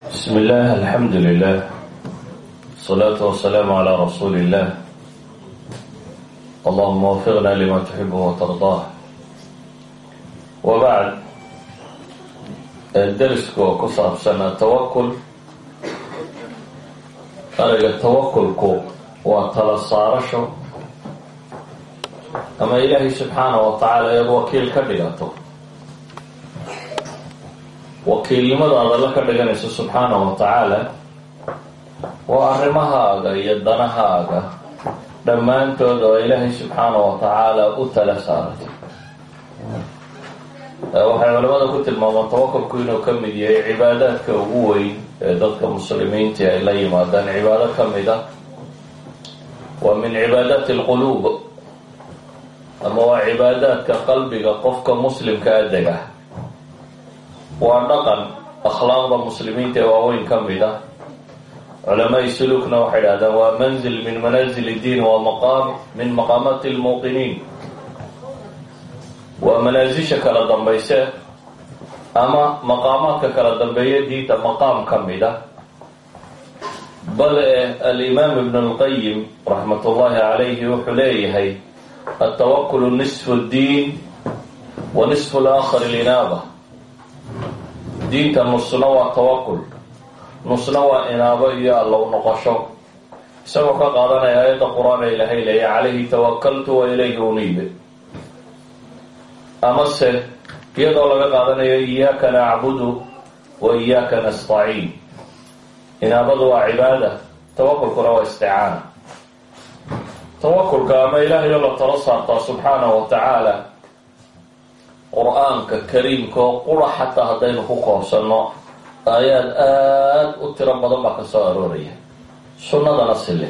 بسم الله الحمد لله الصلاة والسلام على رسول الله اللهم وفقنا لما تحبه وترضاه وبعد الدرس ku saabsan التوكل erayga tawakulku waa tala saarasho ama ilaahay subxaanaه wa tacaala eed wakiil ka dhigato wakiilnimada adalla ka dhiganayso subxaana wa tacaala waa arrimahaaga iyo danahaaga dhammaantood oo ilaahay subxaana wa tacaala u tala saartay waxay culamada ku tilmaamaan tawakulku inuu ka mid yahay cibaadaadka ugu weyn ee dadka muslimiinta ay la yimaadaan. Cibaado ka mid ah waa min cibaadati alquluub ama waa cibaadaadka qalbiga qofka muslimka adeg ah waa dhaqan akhlaaqda muslimiinta ee waaweyn ka mid ah culamaai sulukna waxay dhahdaan waa manzil min manaazil اdiin waa maqaam min maqaamaati اlmuuqiniin waa manaasisha kala dambayse ama maqaamaadka kala dambeeya diinta maqaam ka mid a bale alimaam ibn اlqayim raxmat ullahi calayhi wuxuu leeyahay altawakulu nisfu اddiin wa nisfu اlaakhar linaaba diinta nusna waa tawakul nusna waa inaabo iyo allow noqosho. Isagoo ka qaadanaya aayadda qur'aan ee ilahay leeya calayhi tawakaltu wa ilayhi uniibe amase iyadoo laga qaadanayo iyaaka nacbudu wa iyaaka nastaciin inaabadu waa cibaada tawakulkuna waa isticaana tawakulka ama ilaahay oo la talo saartaa subxaanahu wa tacaala qur'aanka kariimka oo qura xataa haddaynu ku koobsanno aayaad aada u tiro badan baa ka soo arooraya. Sunnadana sile.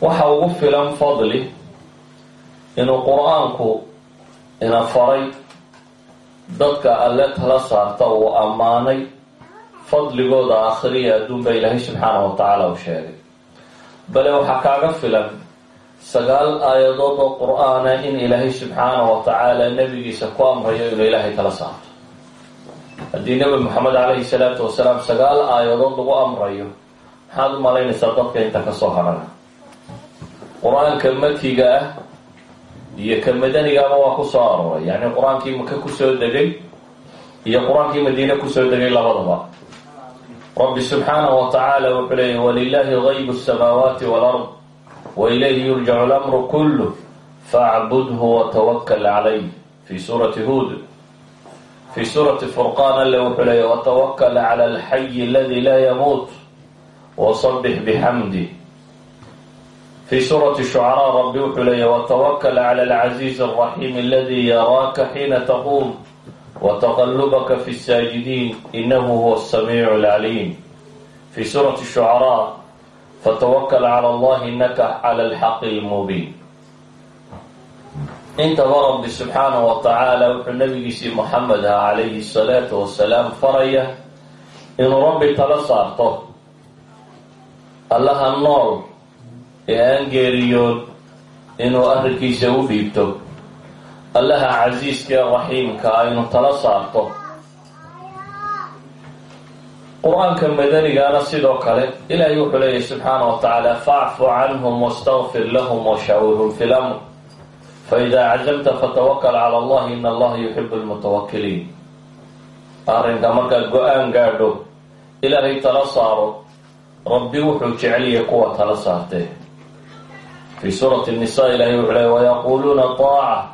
Waxa ugu filan fadli inuu qur'aanku ina faray dadka alle tala saarta uu ammaanay fadligooda akhriya adduunba ilaahay subxaanahu wa tacaala u sheegay. Bale waxaa kaaga filan sagaal aayadood oo qur'aana ah in ilaahay subxaana wa tacaala nebigiisa ku amrayo inuu ilaahay kala saarto haddii nebi moxamed calayhi salaatu wasalaam sagaal aayadood ugu amrayo maxaad u malaynaysaa dadka inta ka soo hadhana qur'aanka makiga ah iyo ka madanigaaba waa ku soo aroray yacni qur'aankii maka ku soo degay iyo qur'aankii madiine ku soo degay labadaba? Rabbi subxaana wa tacaala wuxuu leeyahy walilaahi haybu samaawaati walard. wailayhi yurjacu lamru kulh faacbudhu watawakal calayh fi suurati huud fi suurati furqaan alle wuxuu leeyay watawakal cala alxayi aladi laa yamuut wasabix bixamdih في sورة الشعراء رbi wuxuu leeya وتوkل على العزيز الرحيم الذي يراaka حيiنa تقوم وتqلبka في الساجدين إنه هو السميع العليم في sورة الشعراء فتوkل على الله إنka على الحق المبين intaba رbi سubحaanaه وتaعaaلى wuxuu nabigiisii محamed ah عalayhi الصلاaةu وaسلاam faraya inuu rabbi tala saarto allaha nool ee aan geeriyoon inuu arrinkiisa u dhiibto allaha casiiska ee raxiimka ah inuu tala saarto qur'aanka madanigana sidoo kale ilaahay wuxuu leeyahy subxaana wa tacaala facfu canhum wastaqfir lahum washawirhum fi lamr faidaa cazamta fatawakl cala allah in allaha yuxibu lmutawakiliin arrinka markaad go'aan gaadho ilaahay tala saaro rabbi wuxuu jeceliyay kuwa tala saartee. Fi suurati nisa ilahay wuxuu leeya wayaquuluuna طaaca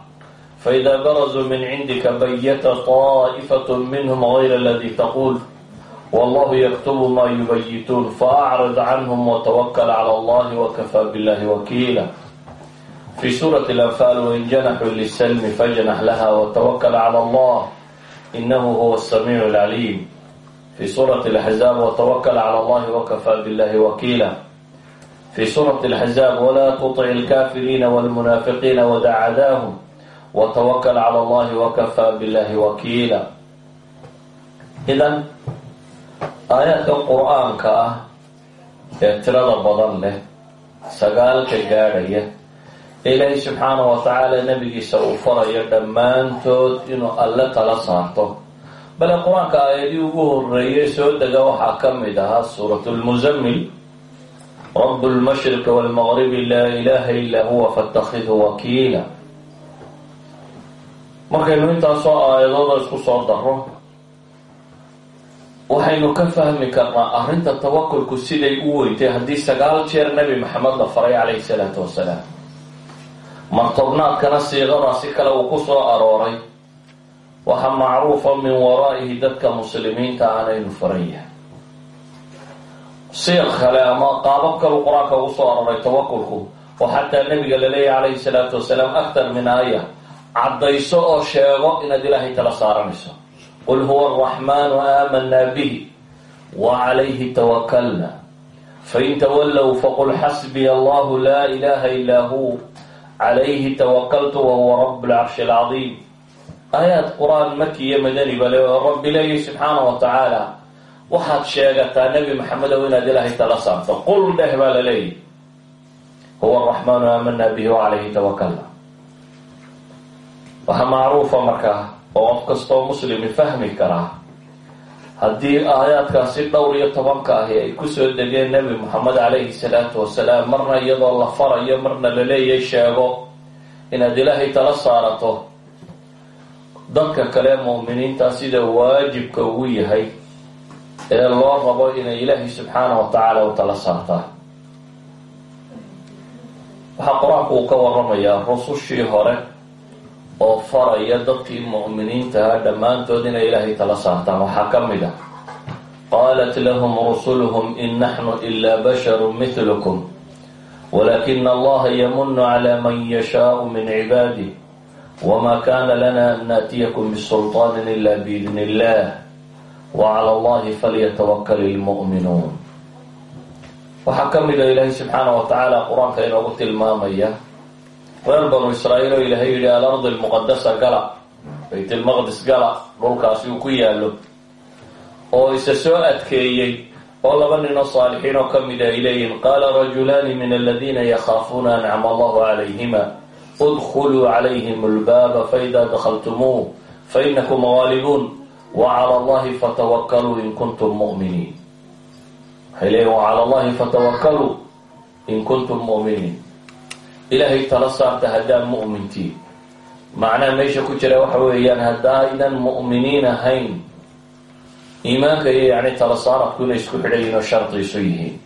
faida barazuu min cindika bayata طaa'ifat minhum gayra aladi taquul والlah ykتb ma yubayituun faأcرض canهm وتwkل عlى اllahi وkfى bالlah وkiila في sورة الأنfاl وin جنxuu للسلم fاجنح laha وتwkل عlى الlah إnah huwa السميع العليم في sورة الأحزاab وتwkل عlى اllahi وkfى bالlah وkiila في sورة الأحزاab وlا تطع الكافiriina والمنaafiqiina وdع عdاهم وتwkل عlى اllahi وkfى bالlah وkiila idan aayaadka qur'aanka ah ee tirada badan leh sagaalka gaadhaya ilaahay subxaanahu wa tacaala nebigiisa uu farayo dhammaantood inuu alle tala saarto. Bale qur'aanka aayadii ugu horeeyay soo dega waxaa ka mid ahaa suurat lmuzammil rab lmashriqi wlmaqribi laa ilaha illaa huwa fatakidhu wakiila. Markaynu intaasoo aayadooda isku soo daro waxaynu ka fahmi karnaa arrinta tawakulku siday u weyntay haddii sagaal jeer nebi maxamed la faray calayhi salaatu wasalaam martobnaadkana siiqadaa si kale uu ku soo arooray. Waxaa macruufa min waraa'ihi dadka muslimiinta aanaynu faran yahay. Siiq kale ama qaabab kalu qur'aanka ugu soo arooray tawakulku oo xataa nebiga laleeyahy calayhi salaatu wasalaam aktar min aaya caddayso oo sheego inaad ilaahay tala saaranayso qul huwa araxmaanu aamanaa bihi wa calayhi tawakalna fain tawallow faqul xasbiya allahu laa ilaha ilaa hu calayhi tawakaltu wahuwa rabu lcarshi alcadiim aayaad qur'aan maki iyo madani bale oo rabbi leeyahy subxaana wa tacaala waxaad sheegataa nebi maxamedow inaad ilaahay tala saarto qul dheh baa la leeyahy huwa araxmaanu aamanaa bihi wa calayhi tawakalna waxaa macruufa markaa oo qof kastoo muslimi fahmi karaa haddii aayaadkaasi dhowr iyo tobanka ahi ay ku soo degeen nebi moxamed calayhi salaatu wasalaam marna iyadoo la farayo marna la leeyahay sheego inaad ilaahay tala saarato. Dadka kale mu'miniinta sida waajibka ugu yahay ee loo rabo inay ilaahay subxaanahu wa tacaala u tala saartaa. Waxaa qur'aanku uu ka waramayaa rusushii hore oo faraya dadkii mu'miniintaha ah dhammaantood inay ilaahay tala saartaan. Waxaa ka mid ah qaalat lahum rusuluhum in naxnu ilaa basharu midlukum walaakina allaha yamunu cala man yashaau min cibaadih wma kana lana an naatiyakum bisulطaani ila biidni illah wcala allahi falyatawakal lmu'minuun waxaa ka mida ah, ilaahay subxaana wa tacaala qur'aanka inoogu tilmaamaya reer banu israa'iil oo ilaahay yidhi alardi lmuqadasa gala bayt lmaqdis gala dhulkaasi uu ku yaalo oo isa soo adkeeyey oo laba nin oo saalixiin oo ka mida ay leeyihiin qaala rajulaani min aladiina yakhaafuuna ancama allahu calayhima udkuluu calayhim albaaba faida dakhaltumuuh fainakum gaalibuun wacala allahi fatawakkaluu in kuntum mu'miniin. Waxay leeyihiin wacala allahi fatawakkaluu in kuntum mu'miniin ilaahay tala saarta haddaan mu'mintiin. Macnaha meesha ku jira waxa weeyaan haddaynan mu'miniin ahayn iimaanka iyo yacni tala saaradku inay isku xidhan yihiin oo shardi isu yihiin.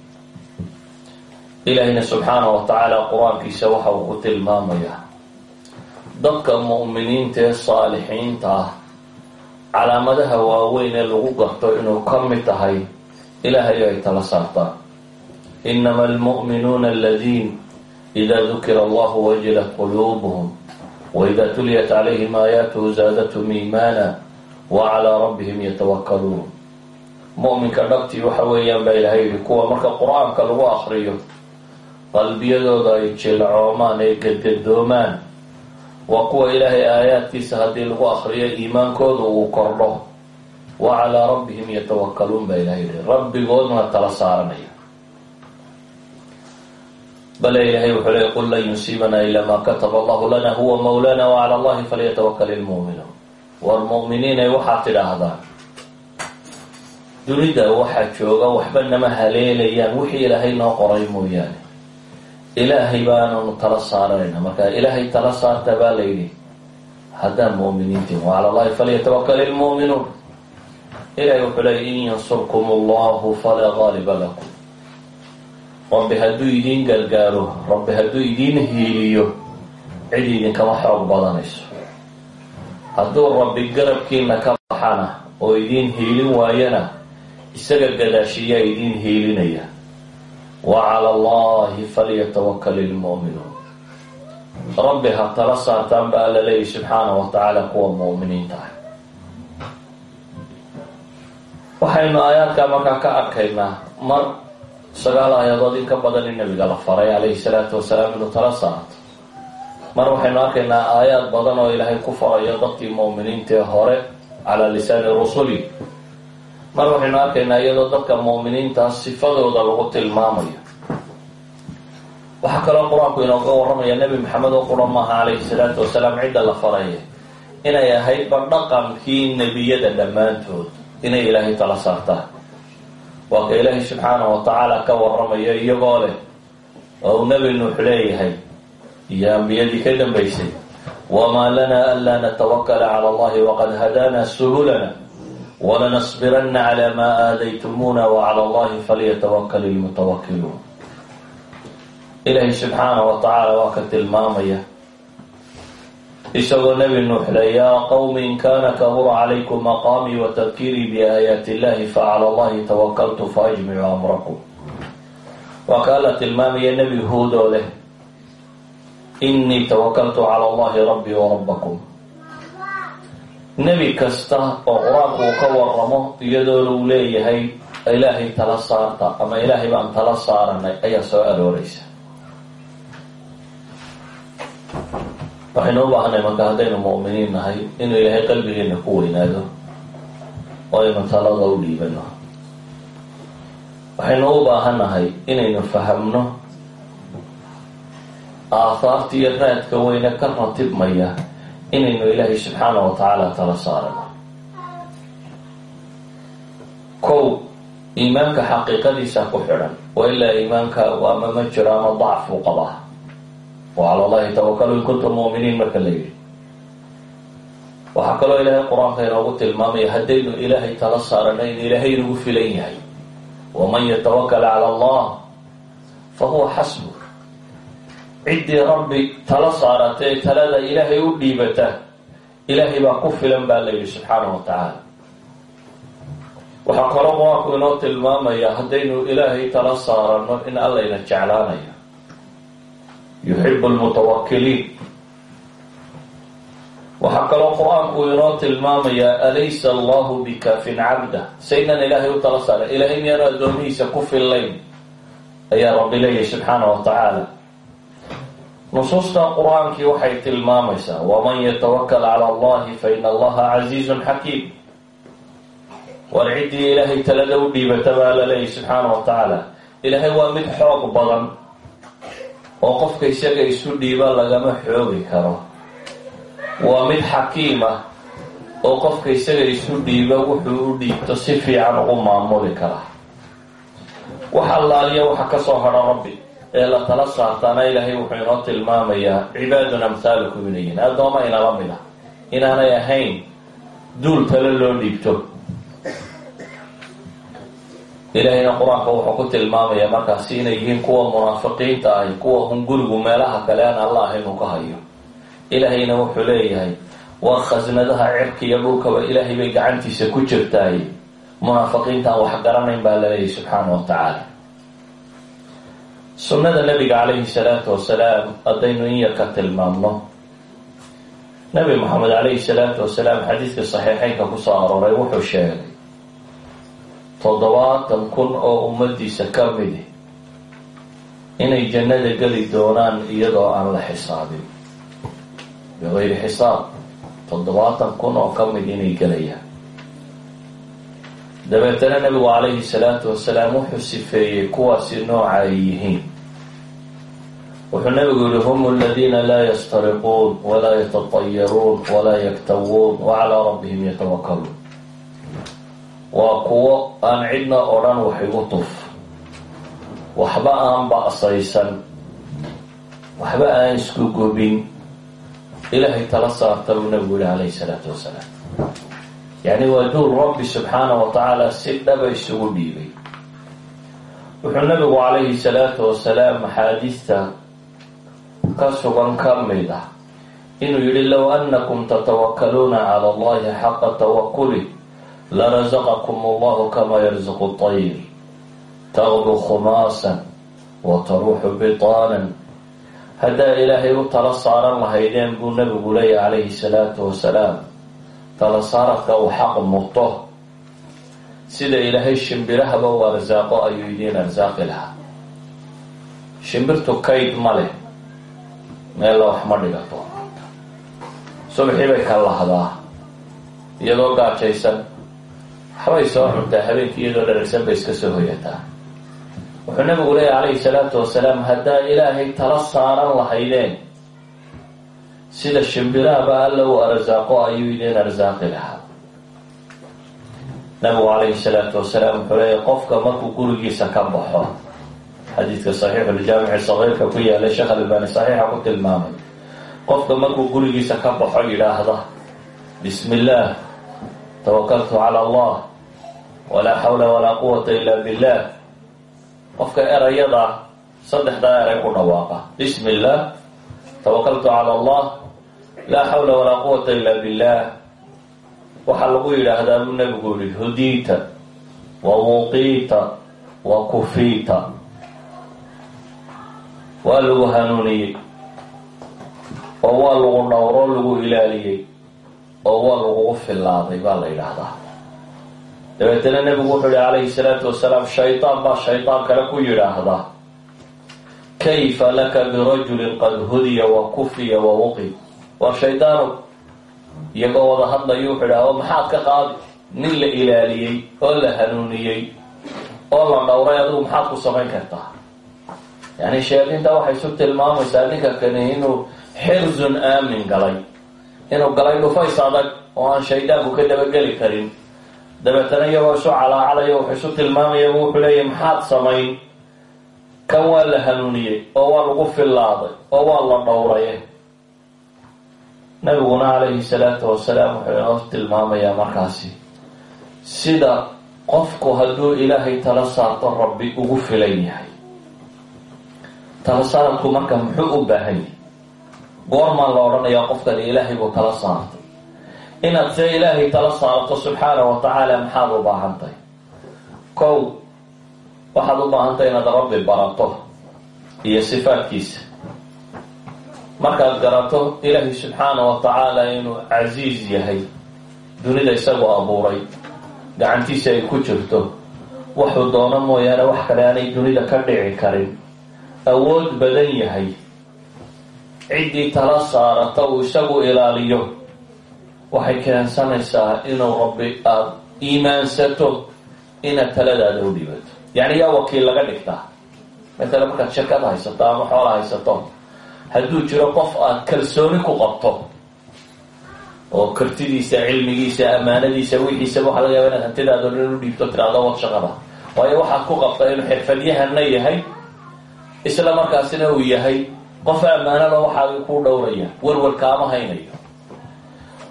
Ilaahayna subxaanahu wa tacaala qur'aankiisa waxa uu ku tilmaamayaa dadka mu'miniinta ee saalixiinta ah calaamadaha waaweyn ee lagu garto inuu ka mid tahay ilaahay ay tala saartaan inama almu'minuuna aladiin dukira allahu wajilat quluubuhum waida tuliyat calayhim aayaatuhu zaadathum iimaana wa calaa rabbihim yatawakkaluun mu'minka dhabtii waxa weeyaan baa ilahay yihi kuwa marka qur'aanka lagu akriyo qalbiyadooda ay jilcoomaan ay gadgadoomaan waa kuwa ilaahay aayaadkiisa haddii lagu akriyo iimaankooda uu kordho calaa rabbihim yatawakkaluun baa ilahay yihi rabbigoodna tala saaranaya bale ilahay wuxuu leey qul lan yusiibanaa ilaa maa kataba allahu lana huwa mawlana wacala allahi falyatawakal ilmu'minuun war mu'miniinay waxaad tidhaahdaan dunida waxaa jooga waxba nama haleelayaan wixii ilaahay noo qoray mooyaane. Ilaahay baananu tala saaranayna marka ilaahay tala saarta baa la yidhi haddaan mu'miniintiin wacala allahi falyatawakal ilmu'minuun ilahay wuxuu leey in yansurkum allahu falaa gaaliba rabbi hadduu idiin gargaaro rabbi hadduu idiin hiiliyo cid idinkama xoog badanayso. Hadduu rabbi garabkiina ka baxana oo idiin hiilin waayana isaga gadaashiyaa idiin hiilinaya. Wa cala allahi falyatawakal ilmu'minuun rabbi ha tala saartaan ba alla leeyahy subxaana wa tacaala kuwa mu'miniinta ah. Waxaynu aayaadkaa markaa ka arkaynaa sagaal aayadood in ka badan in nabiga la faray calayhi salaatu wasalaam inuu tala saarto. Mar waxaynu arkaynaa aayaad badan oo ilaahay ku farayo dadkii mu'miniintaee hore calaa lisaani rusuli. Mar waxaynu arkaynaa iyadoo dadka mu'miniintaa sifadooda lagu tilmaamayo. Waxaa kaloo qur'aanku inooga warramaya nebi maxamed oo qura maaha calayhi salaatu wasalaam cidda la faraya inay ahaydba dhaqankii nebiyada dhammaantood inay ilaahay tala saartaan waa ka ilaahay subxaanahu wa tacaala ka warramayo iyagoo leh oo uu nebi nuux leeyahay. Iyo ambiyadii ka dambaysay. Wamaa lana anlaa natawakala cala allahi waqad hadaana subulana walanasbirana cala maa aadaytumuna wacala allahi falyatawakal ilmutawakiluun ilaahay subxaanahu wa tacaala waa ka isagoo nebi nuux le yaa qowmi in kana kabura calaykum maqaamii wa tadkiirii biaayaati illahi facala allahi tawakaltu faajmicu amrakum. Waa ka alla tilmaamaya nebi huudoo leh inii tawakaltu cala allahi rabbii wa rabbakum. Nebi kasta oo qur'aanku uu ka waramo iyadoo lagu leeyahay ilaahay tala saarta ama ilaahay baan tala saaranay ayaa soo arooreysa waxaynu u baahanay marka haddaynu mu'miniin nahay inuu ilaahay qalbigeena ku weynaado oo aynu talada u dhiibano waxaynu u baahannahay inaynu fahamno aahaarta iyo raadka weyne ka ratibmaya inaynu ilaahay subxaana wa tacaala tala saarano kow iimaanka xaqiiqadiisa ku xidhan waa ilaa iimaankaagu ama ma jiro ama dacfu qabaa wa cala allahi tawakalu in kuntum mu'miniin marka la yidhi waxaa kaloo ilaahay qur'aanka inoogu tilmaamaya haddaynu ilaahay tala saarano in ilaahay inagu filan yahay. Waman yatawakal cala allah fa huwa xasbu ciddii rabbi tala saaratee talada ilaahay u dhiibata ilaahay baa ku filan baa la yidhi subxaanahu wa tacaala waxaa kaloo qur'aanku inoo tilmaamaya haddaynu ilaahay tala saarano in allayna jeclaanayo yuxibu lmutawakiliin waxaa kaloo qur'aanku inoo tilmaamayaa alaysa allahu bikafin cabda saynan ilaahay u tala saaran ilaahay miyaanu addoomihiisa ku fillayn. Ayaa rabbi leeyahy subxaana wa tacaala nusuusta qur'aankii waxay tilmaamaysaa waman yatawakal cala allahi fa ina allaha casiizun xakiim war ciddii ilaahay talada u dhiibata baa la leeyahy subxaana wa tacaala waa mid xoog badan oo qofka isaga isu dhiiba lagama xoogi karo. Waa mid xakiim ah oo qofka isaga isu dhiiba wuxuu u dhiibto si fiican ugu maamuli kara. Wax allaaliya waxa ka soo hadha rabbi ee la tala saartaana ilaahay wuxuu inoo tilmaamayaa cibaadun amhaalukum inay yihiin addooma inala mid ah. Inaanay ahayn duul tale loo dhiibto ilaahayna qur'aanka wuxuu ku tilmaamayaa markaasi inay yihiin kuwa munaafiqiinta ahi kuwa hungurigu meelaha kale aan alla ahayn uu ka hayo. Ilaahayna wuxuu leeyahay waa khasnadaha cirka iyo dhulkaba ilaahay bay gacantiisa ku jirtaay. Munaafiqiintaan wax garanayn baa laleeyahy subxaana wa tacaala sunnada nabiga calayhi salaatu wasalaam haddaynu in yar ka tilmaamno. Nabi maxamed calayhi salaatu wasalaam xadiidka saxiixeynka ku soo arooray wuxuu sheegay toddobaatan kun oo ummadiisa ka midi inay jannada geli doonaan iyadoo aan la xisaabin. Bigayri xisaab toddobaatan kun oo ka mid inay gelayaan. Dabeetana nabigu calayhi salaatu wasalaam wuxuu sifeeyey kuwaasi nooca ay yihiin. Wuxuu nabigu yihi hum aladiina laa yastariquun walaa yatatayaruun walaa yaktawuun wacalaa rabbihim yatawakaluun waa kuwo aan cidna odhan wax igu tuf. Waxba aan ba'saysan waxba aan isku gubin. Ilaahay tala saarta buu nabigu yihi calayhi salaatu wasalaam. Yacni waa duul rabbi subxaana wa tacaala si dhaba isugu dhiibay. Wuxuu nabigu calayhi salaatu wasalaam axaadiista ka sugan ka mid ah. Inuu yihi low annakum tatawakkaluuna cala allahi xaqa tawakuli larasaqakum allahu kama yarzuqu tayr taqdu khumaasan wa taruuxu bitaanan haddaa ilaahay u tala saaran lahaydeen buu nabigu leeyahy calayhi salaatu wasalaam tala saaradka uu xaq muto sida ilaahay shimbirahaba u arsaaqo ayuu idiin arsaaqi lahaa shimbirtu kayd ma leh meella wax ma dhigato subxii bay ka lahdaa iyadoo gaajaysan waxbay soo cuntaa habeenkii iyadoo dharagsan bay iska soo hoyataa wuxuu nabigu leeyahy calayhi salaatu wasalaam haddaa ilaahay tala saaran lahaydeen sida shimbiraaba alla uu arsaaqo ayuu idin arsaaqi lahaa. Nabigu calayhi salaatu wasalaam wuxuu leeyahy qofka markuu gurigiisa ka baxo xadiidka saxiixuljaamici sagiirka ku yaalay sheekh albani saxiixa ku tilmaamay qofka markuu gurigiisa ka baxo yidhaahda bismi illaah tawakaltu cala allah walaa xawla walaa quwata ila billah. Qofka erayada saddexdaa eray ku dhawaaqa. Bismi illaah tawakaltu cala allah. Laa xawla walaa quwata ila billah. Waxaa lagu yidhaahdaa buu nabigu yihi hudiita wa wuqiita wa kufiita. Waa lagu hanuuniyey oo waa lagu dhowro lagu ilaaliyey oo waa lagugu fillaaday baa la yidhaahdaa dabeetana nebigu wuxuu yihi calayhi salaatu wasalaam shaydaan baa shaydaan kale ku yidhaahda. Kayfa laka birajulin qad hudiya wa kufiya wa wuqi waa shaydaano iyagoo wada hadlayo wuxuu idhaha maxaad ka qaadi? Nin la ilaaliyey oo la hanuuniyey oo la dhowray adigu maxaad ku samayn kartaa? Yani sheeginta waxay isu tilmaamaysaa ninka kani inuu xirzun aamin galay inuu galay dhufays adag oo aan shaydaanku ka dabageli karin dabeetana iyagoo isu calaacalayo wuxuu isu tilmaamayaba wuxuu leeyahy maxaad samayn? Kan waa la hanuuniyey oo waa lagu fillaaday oo waa la dhowraye nabiguna calayhi salaatu wasalaam wuxuu inoo tilmaamayaa markaasi sida qofku hadduu ilaahay tala saarto rabbi ugu filan yahay. Tala saaradku marka muxuu u baahan yahay? Goormaan la odhanayaa qofkani ilaahay buu tala saartay inaad see ilaahay tala saarto subxaana wa tacaala maxaad u baahan tahay kow waxaad u baahan tahay inaad rabbi barato iyo sifaadkiisa. Markaad garato ilaahay subxaana wa tacaala inuu casiiz yahay dunida isagoo abuuray gacantiisa ay ku jirto wuxuu doono mooyaane wax kale aanay dunida ka dhici karin. Awood badan yahay. Ciddii tala saarata uu isagu ilaaliyo waxay keensanaysaa inuu rabbi aada iimaansato inaad taladaada u dhibato yacni yaa wakiil laga dhigtaa matala markaad shirkad haysato ama xoola haysato hadduu jiro qof aad kalsooni ku qabto oo kartidiisa cilmigiisa amaanadiisa wixiisaba waxaa laga yaaba inaad hantidaado dhan u dhiibto tiraahdo wad shaqada. Waayo waxaad ku qabta inuu xirfadyahana yahay isla markaasina uu yahay qof ammaanada waxaa kuu dhowraya warwar kaama haynayo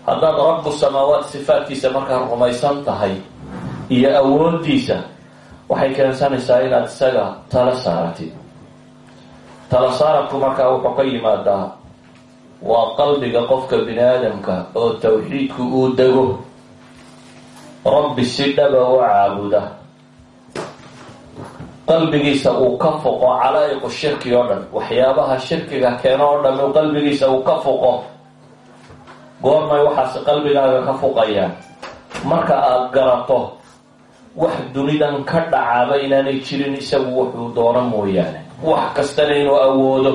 haddaad rabu samaawaat sifaadkiisa markaa rumaysan tahay iyo awoodiisa waxay keensanaysaa inaad isaga tala saaratid tala saaradku markaa wuxuu ka yimaadaa waa qalbiga qofka bini aadamka oo tawxiidku uu dego. Rabbi si dhaba u caabuda. Qalbigiisa uu ka foqo calaa'iqu shirki oo dhan waxyaabaha shirkiga keeno oo dhan qalbigiisa uu ka foqo goormay waxaas qalbigaaga ka foqayaan marka aada garato wax dunidan ka dhacaaba inaanay jirin isagu wuxuu doono mooyaane. Wax kastana inuu awoodo.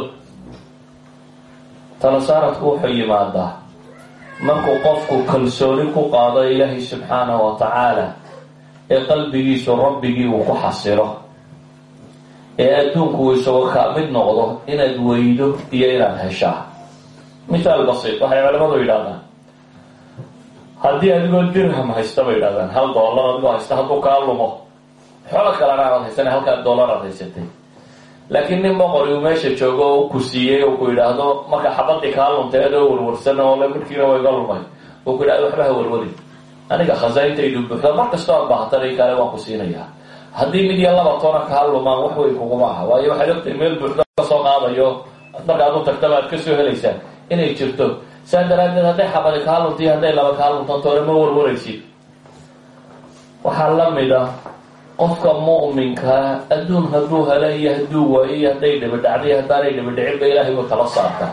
Talasaaradku wuxuu yimaadaa markuu qofku kalsooni ku qaado ilaahay subxaanahu wa tacaala ee qalbigiisu rabbigii uu ku xasilo ee adduunku uu isago kaa mid noqdo inaad weydo iyo inaad heshaa mithaal basiit waxay culamadu yidhahdaan haddii adigoo dirham haysta bay yidhahdaan hal dollar adigoo haysta hadduu kaa lumo. Xoolo kalena aad haysana halkaa dollar aad haysatay. Laakiin nin boqori uu meesha joogo oo ku siiyey oo ku yidhaahdo marka xabadii kaa luntay adoo warwarsan oo le midkiina waa iga lumay. Oo ku yidhahdo waxba ha warwarin aniga khasaaintaydu buuxda mar kastoo aad baahatana kale waan ku siinayaa. Haddii kaa lumaan wax weyn kuguma aha. Meel buuxda ka soo qaadayo. Aad ka soo helaysaa inay jirto. Saa daraaddeed hadday xabadi kaa luntiyo hadday laba kaa lunto toona ma warwaraysid waxaa la mid a qofka mu'minkaa adduun hadduu hela iyo hadduu waayo iyo hadday dhibidhacday haddaanay dhibidhicinba ilaahay buu tala saarta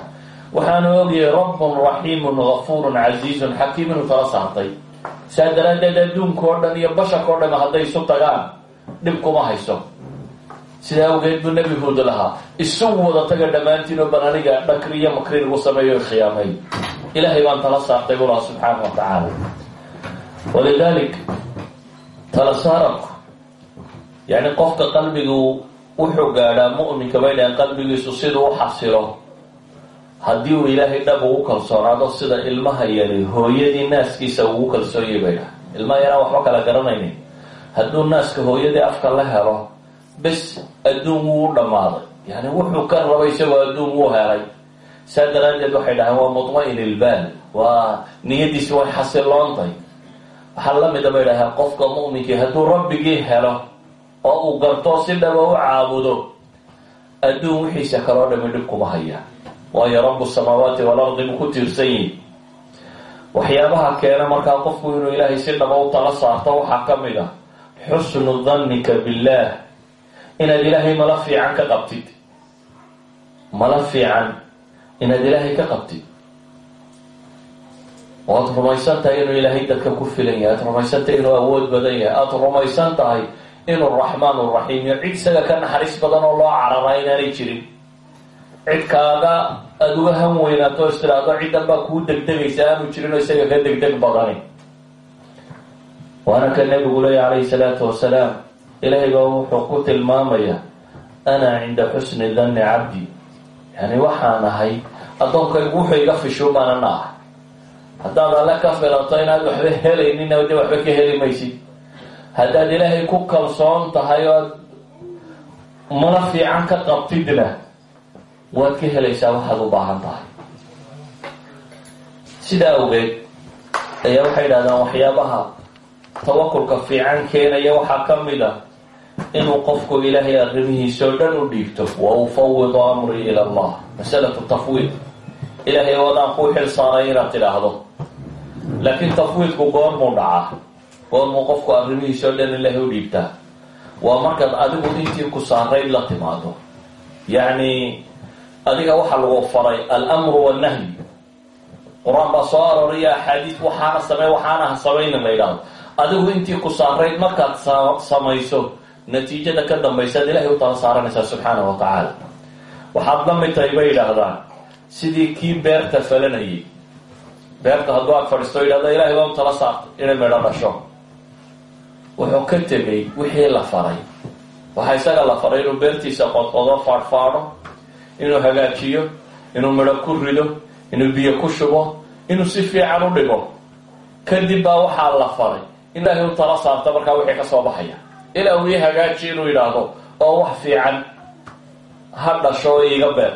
waxaanu ogyahay rabbun raxiimun gafuurun casiizun xakiim inuu tala saartay. Saa daraaddeed adduunka oo dhan iyo basharka o dhan hadday isu tagaan dhib kuma hayso sidaa awgeed buu nebi huud lahaa isugu wada taga dhammaantiin oo ban aniga dhakri iyo makri lagu sameeyo khiyaamay. Ilaahay baan tala saartay buu laha subxaana wa tacaala. Walidaalik tala saaradku yacni qofka qalbigu wuxuu gaadhaa mu'minka bay dhahan qalbigiisu siduu u xasilo. Haddii uu ilaahay dhab ugu kalsoonaado sida ilmaha yari hooyadii naaskiisa ugu kalsoonyay bay dhaha ilmaha yaraan waxba kala garanaynin. Hadduu naaska hooyadii afka la helo bes adduun wuu u dhammaaday yani wuxuu ka rabay isagoo adduun wuu helay saa daraaddeed waxay dhahaan waa mudma-in ilbaal waa niyadiisi way xasiloontay waxaa la mida bay dhahaan qofka mu'minkii hadduu rabbigii helo oo uu garto si dhaba u caabudo adduun wixiisa kaloo dhami dhib kuma hayaa waayo rabu samaawaati walardi buu ku tiirsan yihi waxyaabaha keena markaa qofku inuu ilaahay si dhaba u tala saarto waxaa ka mid ah xusnu dannika billaah inaad ilaahay mala fiican ka qabtid. Mala fiican inaad ilaahay ka qabtid. Waad rumaysan tahay inuu ilaahay dadka ku filan yahay aad rumaysan tahay inuu awood badan yahay aada rumaysan tahay inuu raxmaan raxiim iyo cid isaga ka naxariis badan oo loo cararaa inaanay jirin. Cid kaaga aada uga han weynaato is tiraahdo ciddan baa kuu degdegaysa aanu jirin oo isaga ka degdeg badani. Waana ka nabigu leeya calayhi salaatu wasalaam ilaahay baa wuxuu ku tilmaamaya ana cinda xusni danni cabdi. Yani waxaan ahay addoonkaygu wuxuu iga fishuumanana ah. Haddaad alle ka filato inaad waxba helaynin de waxba ka heli maysid. Haddaad ilaahay ku kalsoon tahay oo aad mala fiican ka qabtidna waad ka helaysaa waxaad u baahan tahay. Sidaa awgeed ayaa waxay idhahdaan waxyaabaha tawakulka fiican keenaya waxaa ka mid a inuu qofku ilaahay arrimihiisa oo dhan u dhiibto wa ufawidu amrii ila allah. Masalatu tafwiid. Ilaahay wadaan kuu xil saaray inaad tidhaahdo. Laakiin tafwiidku goormuu dhacaa. Goormuu qofku arrimihiisa oo dhan ilaahay u dhiibtaa. Waa markaad adigu intii ku saarayd la timaado. Yacni adiga waxaa lagu faray almru wannahyi qur'aan baa soo arooriya axaadiis waxaana samey waxaana ha la yidhaahdo. Adigu intii ku saarayd markaad samayso natiijada ka dambaysaad ilahay u tala saaranaysaa subxaana wa tacaala. Waxaad la mid tahay bay yidhaahdaan sidii kii beerta falanayay beerta hadduu aad fadhiisto yidhahdo ilahay baa u tala saartay inay midho dhasho. Wuxuu ka tegay wixii la faray. Waxaa isaga la faray inuu beertiisa qodqodo faadhfaadho inuu hagaajiyo inuu midho ku rido inuu biyo ku shubo inuu si fiican u dhigo. Kadib baa waxaa la faray in ilaahay u tala saarta markaa wixii ka soo baxaya ilaa uu ii hagaaji inuu yidhaahdo oo wax fiican ha dhasho oo iiga beer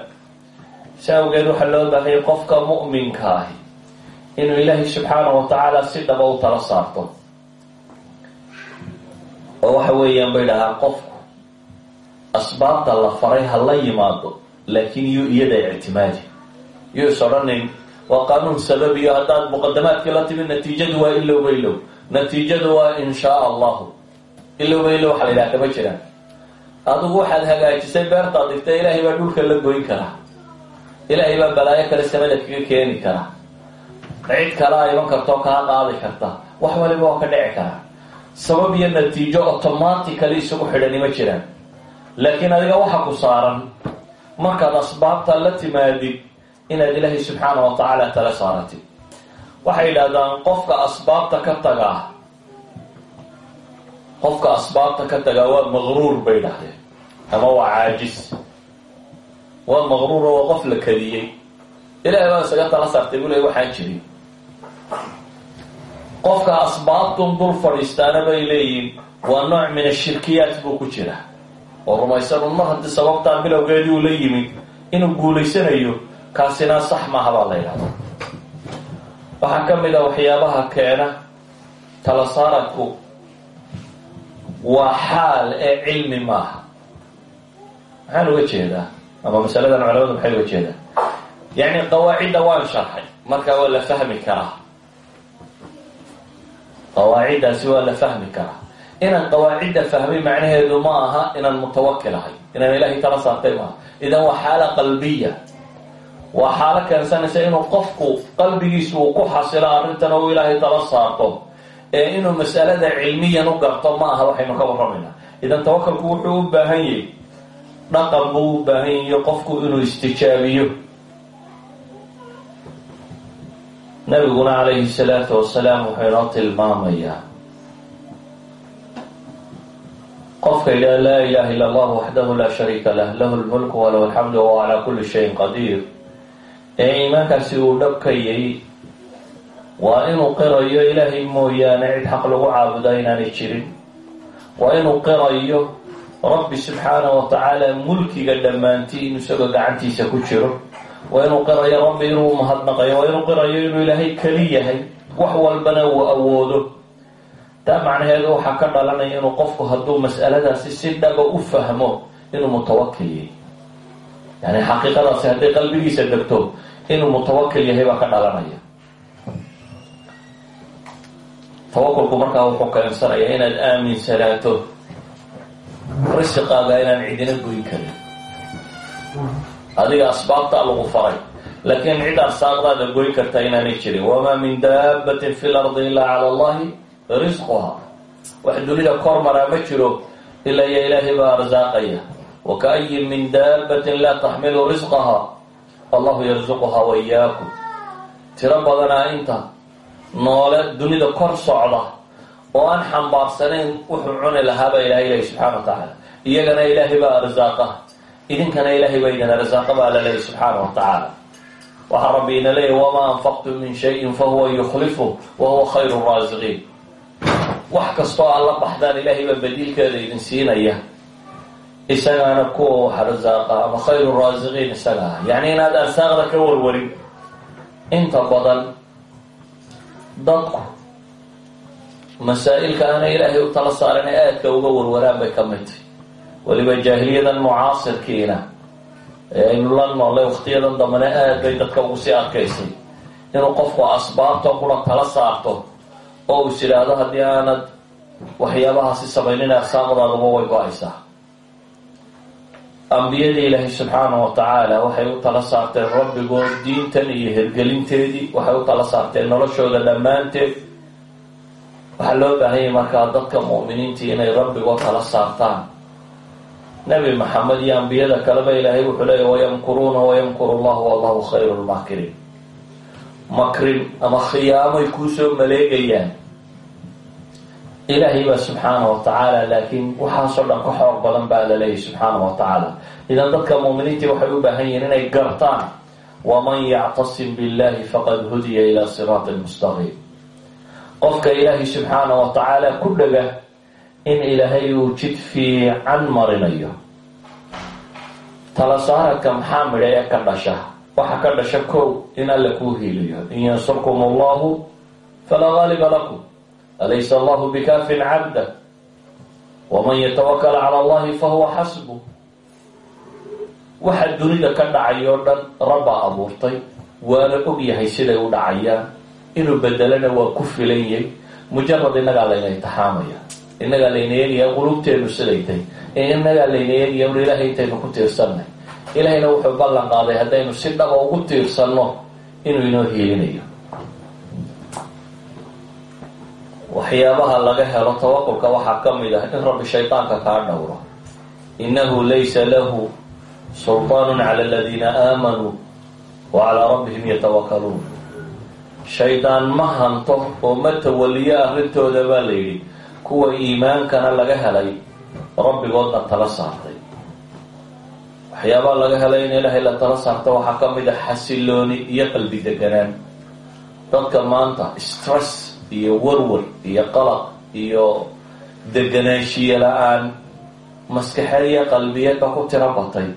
si awgeed waxaa loo baahayay qofka mu'minka ahi inuu ilaahay subxaana wa tacaala si dhaba u tala saarto. Oo waxa weeyaan bay dhahaan qofku asbaabta la faray ha yimaado laakiin yuu iyada ictimaadi yuu is odhanin waa qaanuun sababiyo haddaad muqadamaadkii la timi natiijadu waa ilowba ilow. Natiijadu waa in shaa allahu ilowba ilow waxa la yidhaha kama jiraan. Adigu waxaad hagaajisay beertaad dhigtay ilaahay baa dhulka la goyn karaa. Ilaahay baa balaayo kale samada kaga keeni karaa. Cid kalea iman kartoo kaa qaadi karta. Wax waliba waa ka dhici karaa. Sabab iyo natiijo automatically isugu xidhani ma jiraan. Laakiin adiga waxa ku saaran markaad asbaabta la timaadid inaad ilaahay subxaana wa tacaala tala saaratid waxay yidhahdaan qofka asbaabta ka tagaa qofka asbaabta ka tagaa waa maqruur bay dhahdeen ama waa caajis. Waa maqruuro waa qof la kadiyey ilahay baa isaga tala saartay buu ley waxaan jirin. Qofka asbaabtun dul fadhiistaana bay leeyihiin waa nooc min ashirkiyaat buu ku jira. Oo rumaysanun mar haddii sababtaa bilowgeedii uu la yimid inuu guulaysanayo kaasina sax maaha baa la yidhahda waxaa ka a waxyaabaha keena tala saaradku waa xaal ee cilmi maaha. Maxaan uga jeedaa? Ama masaladan culamadu maxay uga jeedaa? Yacni qawaacidda waan sharxay markaa waa la fahmi karaa. Qawaaciddaasi waa la fahmi karaa. Inaan qawaacidda fahmay macnaheedu ma aha inaan mutawakil ahay inaan ilaahay tala saartay maaha idan waa xaala qalbiya. Waa xaalo keensanaysa inuu qofku qalbigiisu uu ku xasilo arrintan oo ilaahay tala saarto ee inuu masalada cilmiyan u garto ma aha waxaynu ka warramaynaa. Idan tawakalku wuxuu u baahan yahay dhaqan buu u baahan yahiyo qofku inuu istijaabiyo. Nabiguna calayhi salaatu wasalaam wuxuu inoo tilmaamayaa qofka yidhaha laa ilaha illa allah waxdahu laa shariika lah lahu lmulku walahu alxamdu wahuwa calaa kulli shayin qadiir ee iimaankaasi uu dhabkayay waa inuu qirayo ilaahay mooyaane cid xaq lagu caabudaa inaanay jirin. Waa inuu qirayo rabbi subxaana wa tacaala mulkiga dhammaantii inuu isagoo gacantiisa ku jiro. Waa inuu qirayo rabbi inuu mahadnaqayo. Waa inuu qirayo inuu ilaahay keli yahay wax walbana uu awoodo. Taa macnaheedu waxaa ka dhalanaya inuu qofku hadduu mas'aladaasi si dhaba u fahmo inuu mutawakil yahay. Yani xaqiiqadaasi hadday qalbigiisa degto inuu mutawakil yahay baa ka dhalanaya tawakulku markaa wuxuu keensanayaa inaad aaminsanaato risiqaaga inaan cidina goyn karin. Adiga asbaabtaa lagu faray. Laakiin cid arsaaqdaada goyn karta inaanay jirin. Wamaa min daabatin fi lardi ilaa cala allahi risquha wax dunida kor maraa ma jiro ilaa iyo ilaahay baa arsaaqaya wakaayin min daabatin laa taxmilu risqaha allahu yarsuquhaa waiyaakum tiro badanaa inta noole dunida kor socda oo aan xambaarsanayn wuxuu cuni lahaabaa ilahay ilahi subxaana wa tacaala. Iyagana ilaahay baa arsaaqa idinkana ilaahay baa idin arsaaqa baa la leeyahy subxaana wa tacaala. Waxaa rabbi ina leeyahy wamaa anfaqtum min shayin fahuwa yukhlifu wa huwa khayru raasiqiin. Wax kastoo aad baxdaan ilaahay baa badiilkeeda idin siinaya. Isagaana kuwa wax arsaaqa ama khayru raasiqiin isaga ah. Yacni inaad arsaaqda ka warwarin inta badan dadku masaa-ilka aana ilaahay u tala saaran ee aadka uga warwaraan bay ka mid tahy weliba jaahiliyadan mucaasirkiina ee aynu la noolay waktiyadan dambena aad bay dadka ugu sii adkaysay inuu qofku asbaabta kula tala saarto oo is idhaahdo haddii aanad waxyaabahaasi samaynin arsaaqdaaduba way go'aysaa ambiyadii ilaahay subxaana wa tacaala waxay u tala saarteen rabbigood diintan iyo hirgelinteedii waxay u tala saarteen noloshooda dhammaanteed. Waxaa loo baahanyay markaa dadka mu'miniintii inay rabbigood tala saartaan. Nebi maxamed iyo ambiyada kaleba ilaahay wuxuu leeya wayamkuruuna wayamkuru llahu wallahu khayru lmaakiriin makrin ama khiyaamoy kuusoo maleegayaan ilaahay baa subxaana wa tacaala laakiin waxaasoo dhan ka xoog badan baa la leeyahy subxaana wa tacaala idan dadka muuminiintii waxay u baahan yihiin inay gartaan waman yactasim billahi faqad hudiya ilaa siraatin mustaqiim qofka ilaahay subxaana wa tacaala ku dhega in ilaahay uu jid fiican marinayo. Tala saaradka maxaa midha ee ka dhasha? Waxa ka dhasha kow in alla kuu hiiliyo. In yansurkum allahu falaa gaaliba lakum alaysa allahu bikaafin cabda waman yatawakal cala allahi fahuwa xasbu waxa dunida ka dhacay dhan rabbaa abuurtay waana og yahay siday u dhacayaan inuu bedelana waa ku filan yahy mujarad innagaa layna intixaamaya innagaa layna eegaya qulubteenu siday tay innagaa layna eegaya ur ilaahay intaynu ku tiirsanay ilaahayna wuxuu ballan qaaday haddaynu si dhaba ugu tiirsanno inuu inoo hiilinayo waxyaabaha laga helo tawakulka waxaa ka mid ah in rabbi shaydaanka kaa dhowro. Innahu laysa lahu sulطaanu cala aladiina aamanuu wa calaa rabbihim yatawakaluun shaydaan ma hanto oo ma tawaliyo arrintooda baa la yidhi kuwa iimaankana laga helay rabbigoodna tala saartay. Waxyaabaha laga helay in ilaahay la tala saarta waxaa ka mid ah xasilooni iyo qalbi deganaan dadka maanta stress iyo warwar iyo qalaq iyo deganaanshiye la'aan maskaxeed iyo ku tiro batay.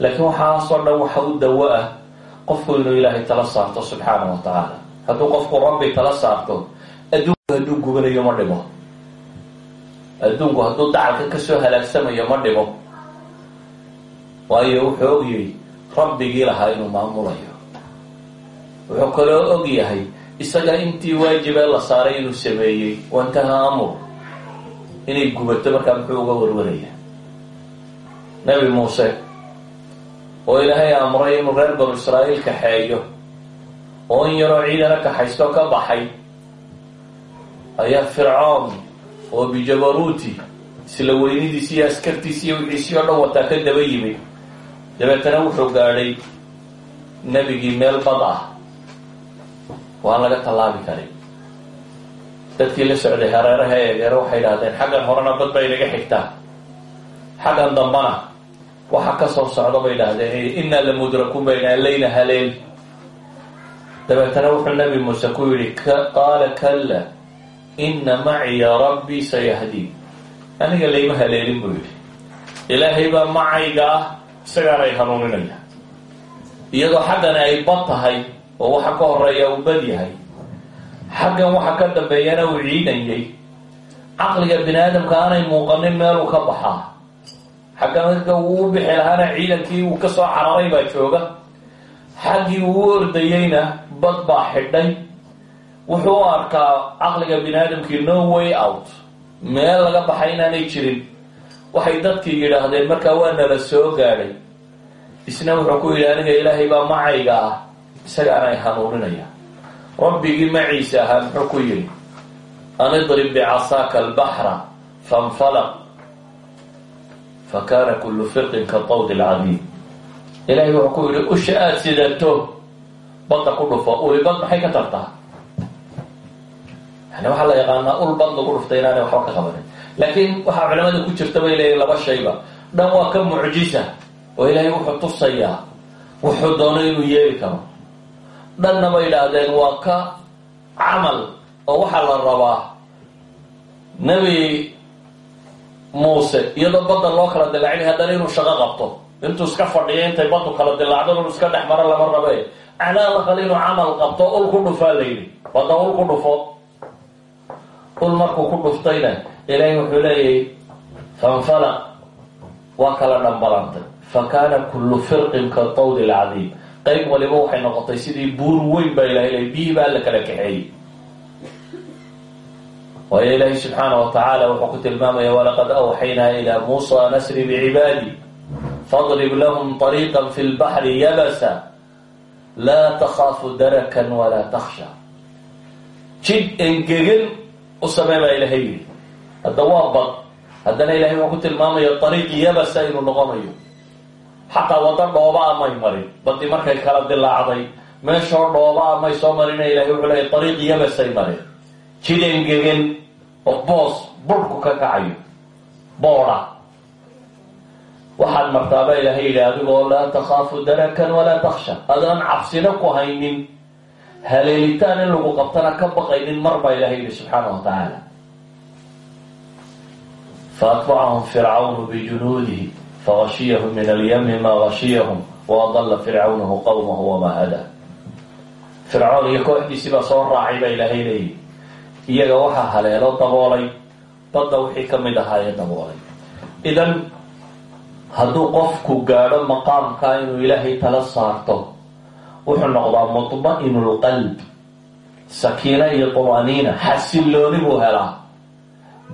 Laakiin waxaasoo dhan waxa u dawo ah qofku inuu ilaahay tala saarto subxaana wa tacaala hadduu qofku rabbi tala saarto adduunku hadduu gubanayo ma dhimo adduunku hadduu dacalka ka soo halaagsamayo ma dhimo waayo wuxuu og yahay rabbigii lahaa inuu maamulayo. Wuxuu kaloo og yahay isaga intii waajibee la saaray inuu sameeyey wantaha amur inay gubato markaa muxuu uga warwaraya nebi muuse oo ilaahay amray inuu reer banu israa'iil kaxeeyo oo in yaroo ciidana kaxaysto ka baxay. Ayaa fircoon oo bijabaruuti isla weynidiisi iyo askartiisi iyo wixiisii oo dhan wataa ka daba yimid. Dabeetana wuxuu gaadhay nebigii meel bad ah waan laga tallaabi karin dadkii la socday hareeraha eegeere waxay idhahdeen xaggan horena bad bay naga xigtaa. Xaggan dambana waxa ka soo socda bay idhahdeen innaa la mudrakuun bay dhahdeen layna haleel dabeetana wuxuu nabi muuse ku yidhi qaala kalla inna maciya rabbii sayahdii. Aniga layma haleelin buu yidhi. Ilaahay baa macayga ah isagaana ay hanuuninaya. Iyadoo xaggani ay bad tahay oo waxa ka horreeya uu bad yahay. Xaggan waxa ka dambeeyana uu ciidanyay caqliga bini aadamka aanay muuqanin meeluu ka baxaa xagga marka uu u bixi lahaana ciidankii uu ka soo cararay baa jooga. Xaggii uu u ordayeyna bad baa xidhay. Wuxuu u arkaa caqliga bini aadamkii no way out. Meel laga baxay inaanay jirin. Waxay dadkii yidhaahdeen markaa waa nala soo gaadhay isna wuxuu ku aniga ilaahay baa macayga ah isagaana ay hanuuninaya rabbigii maciisa ahaa muxuu ku yidhi an idrib bicasaaka albaxra faاnfalaq fakana kulu firqin ka tawdi lcadiim ilaahay wuxuu ku yidhi usha aada sidato badda ku dhufo ulibad maxay ka tartaa? Yani waxaa la yaqaanaa ul bad lagu dhuftay inaanay waxba ka qabanin. Laakiin waxaa culamada ku jirta bay leeyihiin laba shayba. Dhan waa ka mucjisa oo ilaahay wuxuu tusayaa wuxuu doono inuu yeeli karo dhanna bay idhaahdeen waa ka camal oo waxaa la rabaa. Nebi muuse iyadoo badda loo kala dilaacin haddana inuu shaqo qabto. Intuu iska fadhiyo intay baddu kala dilaacdo inuu iska dhex maro lama rabe calaa laqal inuu camal qabto ul ku dhufaa la yidhi. Badda ul ku dhufo. Ul markuu ku dhuftayna ilaahay wuxuu leeyahay fanfalaq waa kala dhambalantay. Fa kaana kullu firqin ka tawdi lcadiim qayb waliba waxay noqotay sidii buur weyn baa ilahay biyii baa la kala kaxeeyey. Waayo ilaahi subxaana wa tacaala wuxuu ku tilmaamaya walaqad awxaynaa ilaa muusa nasri bicibaadi fadrib lahum طariiqa fi lbaxri yabasa laa takhaafu darakan walaa takhsha. Jid engegan u samee baa ilahay yidhi. Hadda waa bad. Haddana ilahay wuxuu yabasa inuu noqonayo xataa waddo dhoobaa may marin. Badii markay kala dilaacday meeshoo dhoobaa may soo marina ilahay wuxuu leeya ariiq yabasay marin. Jid engegan oo boos burhku ka kacayo booda waxaad martaaba ilaahay yidhi adigoo laa takhaafu darakan walaa taksha adaan cabsina ku haynin haleelitaan in lagu qabtana ka baqaynin mar baa ilahay yidhi subxaana wa tacaala. Faatbacahum fircawnu bijunuudihi fagashiyahum min alyami maa gashiyahum waadalla fircawnahu qowmahu wamaa hadaa fircoon iyo kooxdiisii baa soo raacay baa ilaahay leeyihi iyaga waxaa haleelo daboolay badda wixii ka mid ahaayee daboolay idan hadduu qofku gaadho maqaamka inuu ilaahay tala saarto wuxuu noqdaa mutma'inu lqalb sakiina iyo tumaniina xasilooni buu helaa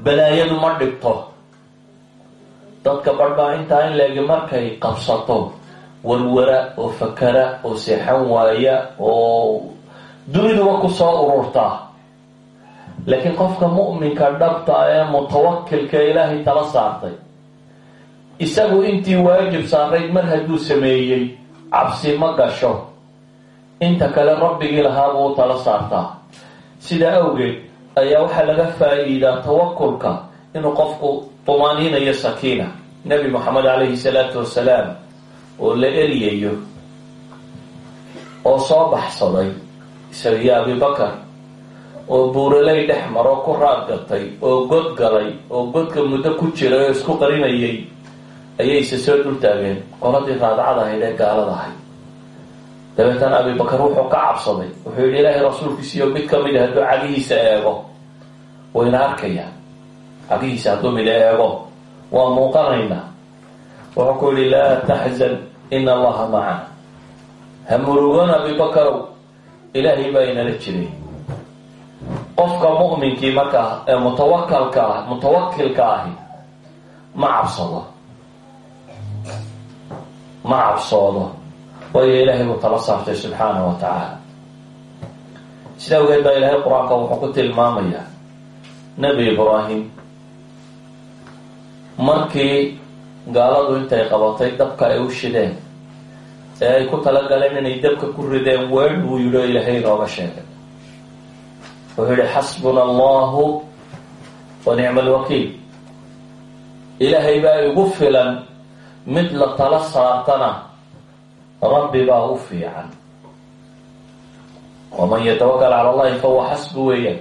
balaayadu ma dhibto dadka badhbaa intaa in leegi markay qabsato warwara oo fakara oo seexan waaya oo duniduba ku soo ururtaa laakiin qofka mu'minka dhabta ee mutawakilka ilaahay tala saartay isagu intii waajib saarayd mar hadduu sameeyey cabsi ma gasho. Inta kale rabbigii lahaa buu tala saartaa. Sidaa awgeed ayaa waxaa laga faa'iidaa tawakulka inuu qofku tumaaniina iyo sakiina. Nebi moxamed calayhi salaatu wasalaam oo la eryayo oo soo baxsaday isaga iyo abibakar oo buuraley dhex maro ku raadgatay oo god galay oo godka muddo ku jiray oo isku qarinayay ayay ise soo dul taageen. Qoladii raadacada ahayd ee gaalada ahayd. Dabeetana abibakar wuxuu ka cabsaday wuxuu yidhi ilaahay rasuulkiisiiyo mid ka mid a hadduu cagihiisa eego. Wayna arkayaan cagihiisa hadduu mid eego waa muuqanaynaa. Wuxuu ku yihi laa taxzan ina allaha macana. Ha murugoon abibakarow ilaahay baa inala jiray. Qofka mu'minkii markaa ee mutawakalka ah mutawakilka ahi ma cabsado ma cabsoodo. Waayo ilaahay buu tala saartay subxaana wa tacaala. Sida awgeed baa ilaahay qur'aanka wuxuu ku tilmaamayaa nebi ibraahim markii gaaladu intay qabatay dabka ay u shideen ee ay ku talagaleen inay dabka ku rideen weer buu yidhi ilaahay inooga sheegay? Wuxuu yihi xasbuna allahu wa nicma alwakiil ilaahay baa igu filan mid la tala saartana rabbi baa u fiican. Waman yatawakal cala allahi fahuwa xasbu weeyaan.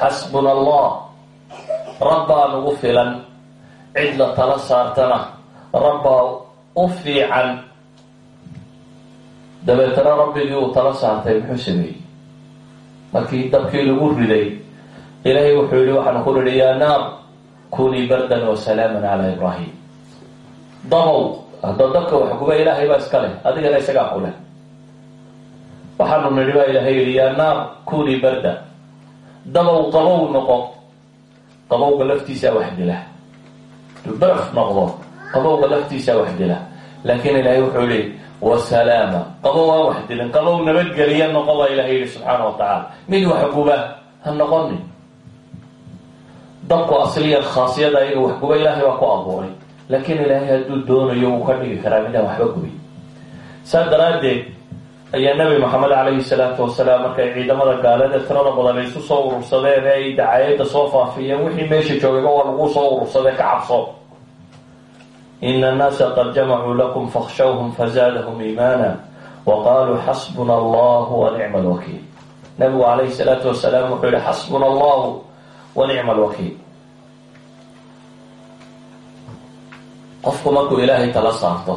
Xasbuna allah rabbaa nagu filan cid la tala saartana. Rabbaa u fiican. Dabeetana rabbigii uu tala saartay muxuu sameeyey. Markii dabkii lagu riday ilaahay wuxuu yihi waxaan ku nidhi yaa naar kunii bardan wa salaaman calaa ibraahim. Dabow hadda dabka wax guba ilaahay baa iska leh adigana isagaa ku leh. Waxaanu nidhi baa ilaahay yihi yaa naar kunii barda dabow qabow noqo. Qabowga laftiisaa wax dila baraf noqdo qabowga laftiisaa wax dila laakiin ilaahay wuxuu yihi wasalaama qabow aan wax dilin qabow nabadgeliya noqo baa ilahay yihi subxaana wa tacaala mid wax guba ha noqonin dabku asliyan khaasiyada inuu wax guba ilaahay baa ku abuuray laakiin ilaahay hadduu doonayo wuu ka dhigi karaa midaan waxba gubin saa daraaddeed ayaa nebi maxamed calayhi salaatu wasalaam markay ciidamada gaalada tirada badan ay soo urursadeen ee ay dacaayadda soo faafiyeen wixii meesha joogayba waa lagu soo urursadee ka cabso. Ina annaasa qad jamacuu lakum fakhshawhum fazaadahum iimaana wa qaaluu xasbuna allahu wa nicma alwakiil nabigu calayhi salaatu wasalaam wuxuu yihi xasbuna allahu wa nicma alwakiil qofku markuu ilaahay tala saarto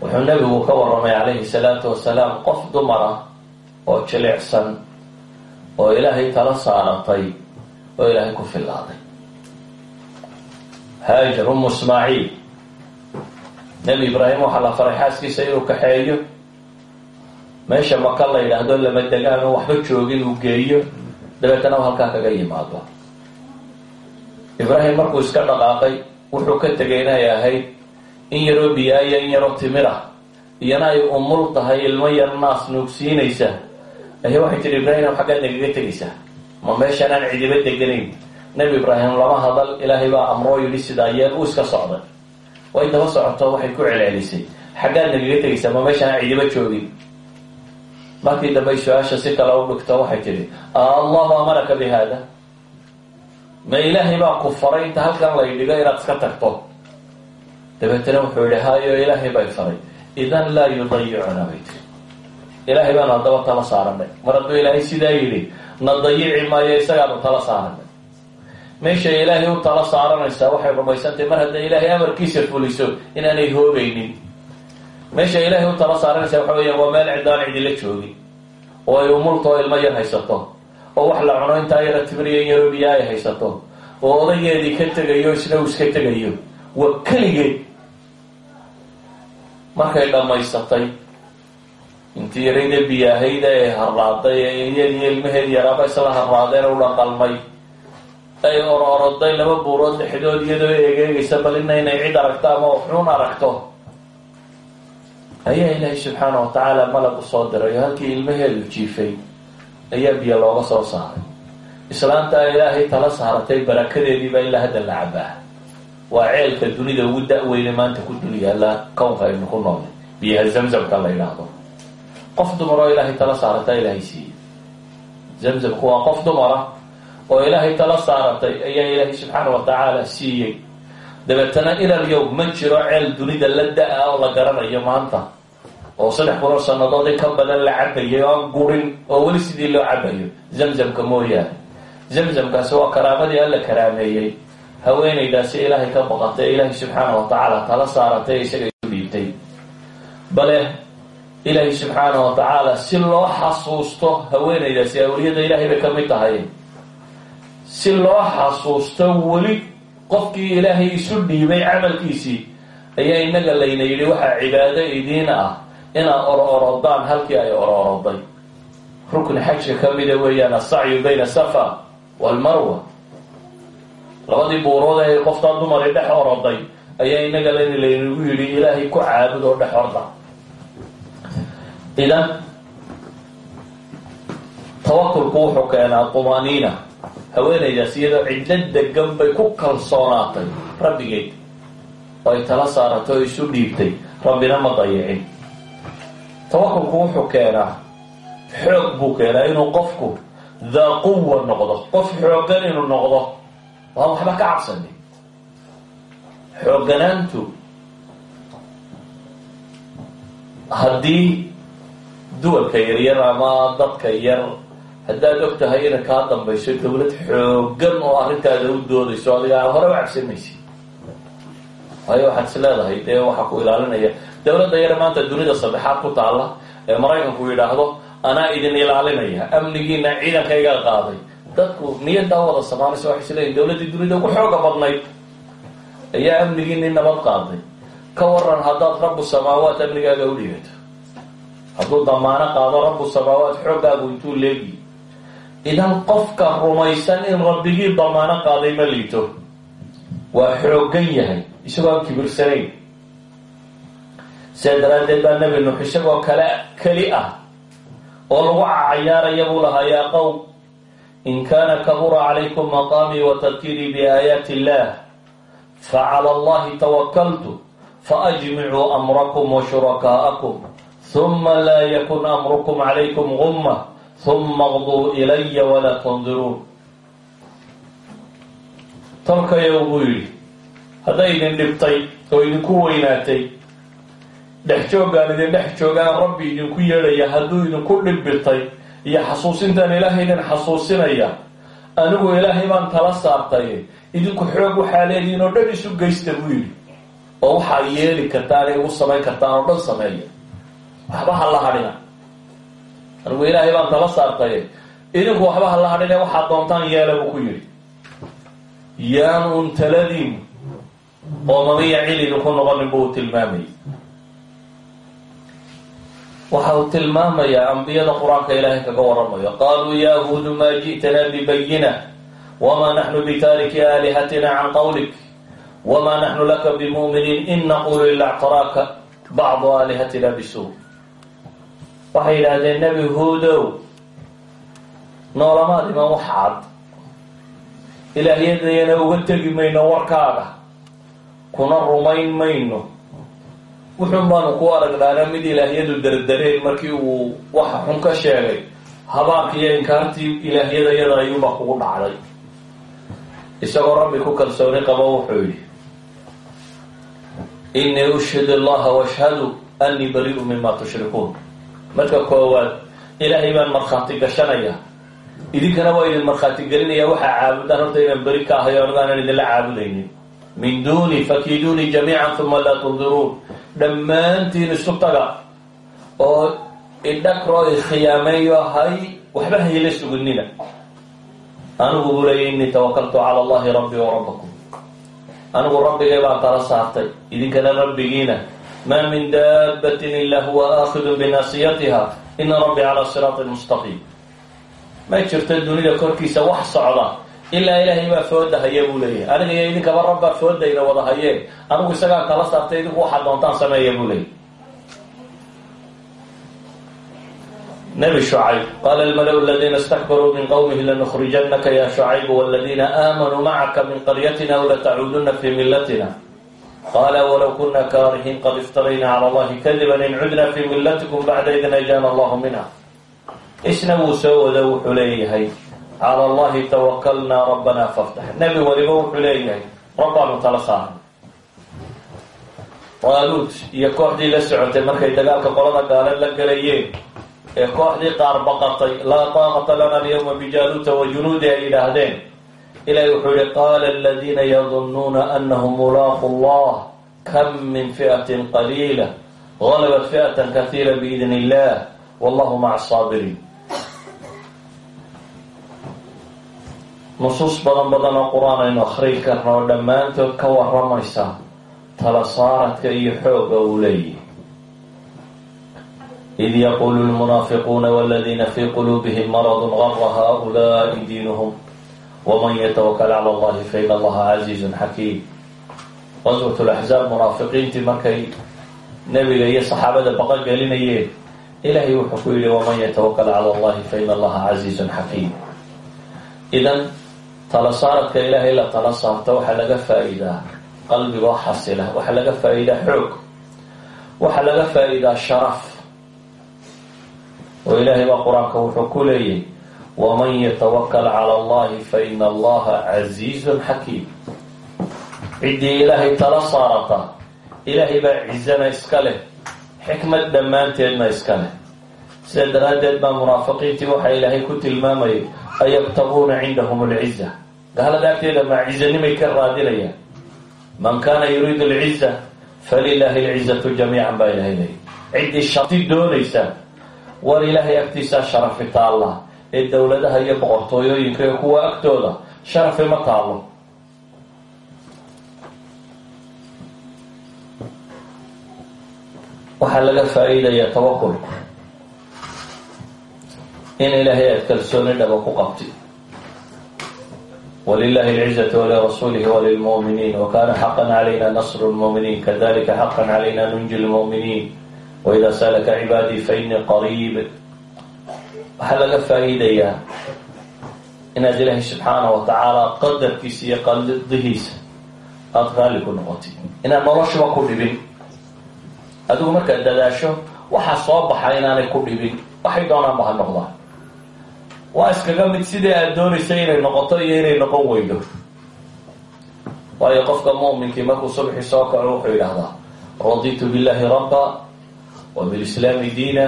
wuxuu nebigu ka warramay calayhi salaatu wasalaam qof dumar ah oo jilicsan oo ilaahay tala saaratay oo ilaahay ku fillaaday. Haajar umu ismaaciil. Nebi ibraahim waxaa la faray xaaskiisa inuu kaxeeyo. Meesha maka la lama degaan oo waxba joogin uu geeyo. Dabeetana halkaa kaga yimaado. Ibraahim markuu iska dhaqaaqay wuxuu ka tegay inay ahayd in yaroo biyaaya in yaroo timir ah iyana ay umul tahay ilmo yar naas nuugsiinaysa ayaa waxay tihi ibraahim xaggaad nagaga tegaysaa ma meeshaan aan cidiba deganayn. Nebi ibraahim lama hadal ilaahay baa amroo yidhi sidaa yeel uu iska socday. Way daba socoto waxay ku celcelisay. Xaggaad nagaga tegaysaa ma meeshaan aan cidiba joogin. Markii dambay su'aasha si kale u dhigto waxay tihi allahu amaraka bi haada. Ma ilaahay baa ku inta halkan lay dhigo inaad iska tagto dabeetana wuxuu yihi hayo ilaahay bay faray. Idan laa yudayicuna bay tiri. Ilaahay baanu haddaba tala saaranay mar hadduu ilaahay sidaa yidhi na dayici maayo isagaanu tala saaranay meeshay ilaahay u tala saaranaysaa waxay rumaysantahay mar hadday ilaahay amarkiisa fuliso inaanay hoogaynin meesha ilaahay u tala saaranaysaa waxa weeyaan waa meel cidaan cidila joogin. Oo ay umulta oo ilmo yar haysato. Oo wax la cuno intaa yara timiriya yaroo ay haysato. Oo odaygeedii ka tegayo isna uu iska tegayo. Waa keligeed markay dhammaysatay. Intii yarayda biyaahayda ee harraaday ee iyadiyo ilmaheed yaraaba isla harraadeen u dhaqalmay ay ororoday laba buurood dhexdood iyadoo eegeegaysa bal ina inay cid aragto ama waxuun aragto. Ayaa ilaahay subxaana wa tacaala malag soo diray oo halkii ilmaheedu jiifay ayaa biyo looga soo saaray. Islaanta ilaahay tala saaratay barakadeediibaa ilaa hadda la waa ceelka dunida ugu da-weyne maanta ku dul yaalla kownka aynu ku noolnay. Biyaha zamzamka la yidhaahdo. Qof dumar oo ilaahay tala saarata ilaahay siiyey. Zamzamku waa qof dumara oo ilaahay tala saaratay ayaa ilaahay subxaana wa tacaala siiyey. Dabeetana ilal yowm ma jiro ceel dunida la da'a oo la garanayo maanta. Oo saddex kunoo sannadood in ka badan la cabayay oo aan gurin oo weli sidii loo cabayo zamzamka mooyaane. Zamzamkaasi waa karaamadii alla karaameeyey haweenaydaasi ilaahay ka baqatay ilaahay subxaana wa tacaala tala saaratay isaga isu dhiibtay. Bale ilaahay subxaana wa tacaala si loo xasuusto haweenaydaasi awliyada ilaahay bay ka mid tahay. Si loo xasuusto weli qofkii ilaahay isu dhiibay camalkiisii ayaa inaga layna yidhi waxaa cibaado idiin ah inaad ororodaan halkii ay ororoday rukni xajka ka mida weeyaan asacyu bayna safa walmarwa labadii buurood ee qoftaa dumari dhex oroday ayaa inaga lan laynagu yidhi ilaahay ku caabud oo dhex orda. Idan tawakulku wuxuu keenaa tumaniina haweenaydaas iyadoo cidlo degan bay ku kalsoonaatay rabbigeed. Oo ay tala saaratay oo isu dhiibtay. Rabbina ma dayicin. Tawakulku wuxuu keenaa xoog buu keenaa inuu qofku daa quwa noqdo. Qof xooggan inuu noqdo waan waxba ka cabsani? Xoogganaantu haddii duwalka yaryar ama dadka yar haddaad og tahay inay kaa dambayso dawlad xoogan oo arrintaada u doodayso adiga hore u cabsanaysi waayo waxaad is leedahay dee waxaa ku ilaalinaya. Dawladda yar maanta dunida saddexaad ku taalla ee maraykanku yidhaahdo anaa idin ilaalinaya amnigiina ciidankayga qaaday dadku niyaddaa wada samaanaysa waxay isleeyihin dawladdii dunida ugu xooga badnayd ayaa amnigiini nabad qaaday. Ka waran haddaad rabu samaawaat amnigaaga u dhigato. Hadduu damaano qaado rabu samaawaat xooggaagu intuu leegi. Idan qofka rumaysan in rabbigii damaano qaaday ma liito. Waa xoogan yahay isagoo aan kibirsanayn sidaa daraaddeed baa nebi nuux isagoo kale keli ah oo lagu cayaaraya buu lahaa yaa qowm in kaana kabura calaykum maqaamii wa tadkiirii biaayaati illah facala allahi tawakaltu faajmicuu amrakum wa shurakaa'akum huma laa yakun amrukum calaykum gumma huma qduu ilaya walaa tundiruun tolkayow buu yidhi hadday idin dhibtay oo idinku weynaatay dhex jooggaan idin dhex joogaan rabbi idinku yeedhaya hadduu idinku dhibbitay iyo xasuusintaan ilaahay idin xasuusinaya anigu ilaahay baan tala saartay. Idinku xoog waxaa leedihiin oo dhan isu geysta buu yidhi. Oo waxaa yeeli kartaan ay ugu samayn kartaan oo dhan sameeya waxba ha la anigu ilaahay baan tala saartay. Idinku waxba ha la hadhina waxaad doontaan yeela buu ku yidhi. Yaan un taladiin qoomamiya cil idinku noqonin buu tilmaamayay waxa uu tilmaamayaa ambiyada qur'aanka ilaahay kaga waramayo qaaluu yaa huudu maa ji'tanaa bibayina wamaa naxnu bitaariki aalihatina can qawlik? Wamaa naxnu laka bimu'miniin? In naqulu ila ctaraaka bacdu aalihatina bisuu waxay yidhaahdeen nebi huudow noolamaad iman wax cad ilaahyadayana uga tegi mayno warkaaga. Kuna rumayn mayno wuxuun baanu ku aragnaana mid ilaahyadu derdereen markii uu waxa xun ka sheegay. Habaarki iyo inkaartii ilaahyadayada ayuuba kugu dhacday. Isagoo rabbi ku kalsooni qabo wuxuu yidhi innii ushhid allaha washhadu annii bari'u mima tushrikuun. Marka koowaad ilaahay baan markhaati gashanaya. Idinkana waa idin markhaati gelinaya waxaa caabudaan horta inaan beri ka ahayo anigu aanan idinla caabudaynin. Min duuni fakiiduunii jamiican uma laa tundiruun dhammaantiin isu taga oo idhakro ikhiyaameeyo hay waxba hayla suginina anigu buu leeyay innii tawakaltu cala allahi rabbii wa rabbakum. Anigu rabbigay baan tala saartay idinkana rabbigiina maa min daabatin ila huwa aakidun binaasiyatiha ina rabbii calaa siraatin mustaqiim. Ma jirto dunida korkiisa wax socda ilaa ilaahay baa fooda haya buu leeyahay. Aniga iyo idinkaba rabbaa foodayna wada hayeen. Anigu isagaan kala saartay idinku waxaad doontaan sameeya buu leeyahy nebi shucayb qaala almalau aladiina istakbaruu min qowmihi lanukhrijanaka ya shucayb waladiina aamanuu macaka min qaryatina aw latacuuduna fii millatina. Qaala walow kuna kaarihiin qad iftarayna cala allahi kadiban in cudna fii millatikum bacda id najaana allahu minha. Isna wuu soo wado wuxuu cala allahi tawakalnaa rabbanaa faftax nebi waliba wuxuu leeyahay rabbaanu tala saarnay qaaluut iyo kooxdii la socotay markay dagaalka qolada gaale la gelayeen ee kooxdii qaar baqatay laa taaqata lana alyawma bijaaluuta wa junuudi ay yidhaahdeen ilahi wuxuu yihi qaala aladiina yadunnuuna anahum mulaaqu llah kam min fi'atin qaliila galabat fi'atan kaiira biidn illah wallahu maca asaabiriin nusuus badan badan oo qur'aan aynu akhriyi karna oo dhammaantood ka waramaysa tala saaradka iyo xoogga uu leeyahy id yaqulu lmunaafiquuna waladiina fii quluubihim maradun gara haulaai diinuhum waman yatawakal cala allahi fain allaha casiizun xakiim qaswat laxzaab munaafiqiintii markay nebiga iyo saxaabada baqa gelinayeen ilaahay wuxuu ku yihi waman yatawakal cala allahi fain allaha casiizun xakiim idan tala saaradka ilaahay la tala saarto waxaa laga faa-iidaa qalbigoo xasila waxaa laga faa-iidaa xoog waxaa laga faa-iidaa sharaf. Oo ilaahay baa qur'aanka wuxuu ku leeyahy waman yatawakal cala allahi faina allaha casiizun xakiim. Ciddii ilaahay tala saarata ilaahay baa cizana iska leh xikmad dhammaanteedna iska leh. Sida daraaddeed baa munaafiqiintii waxaa ilaahay ku tilmaamayay ayabtaguuna cindahum alciza gaalada agteeda maa cizanimay ka raadinayaan man kaana yuriidu alciza falilaahi alcizatu jamiican baa ilahay leeyay ciddii sharti doonaysa war ilaahay agtiisaa sharafi taalla ee dowladaha iyo boqortooyooyinka ee kuwa agtooda sharafi ma taallo waxaa laga faa-iidayaa tawakulku in ilaahay aad kalsooni dhaba ku qabti wlilahi اlcizaة walirasuulihi walilmuؤminiin wakana xaqa calayna nasr اlmuؤminiin kadalika xaqa calayna nunji اlmuؤminiin waida salaka cibaadii fainii qariib waxaa laga faa-iidayaa inaad ilaahay subxaana wa tacaala qadarkiisa iyo qadihiisa aada raalli ku noqotid inaad noloshuba ku dhibin adigu markaad dadaasho waxaa soo baxa inaanay ku dhibin waxay doonaan ba ha noqdaan waa iskaga mid sidii aada doonaysa inay noqoto iyo inay noqon weydo waayo qofka mu'minkii markuu subxi soo kaco wuxuu yidhaahdaa raditu billahi rabba wa bilislaami diina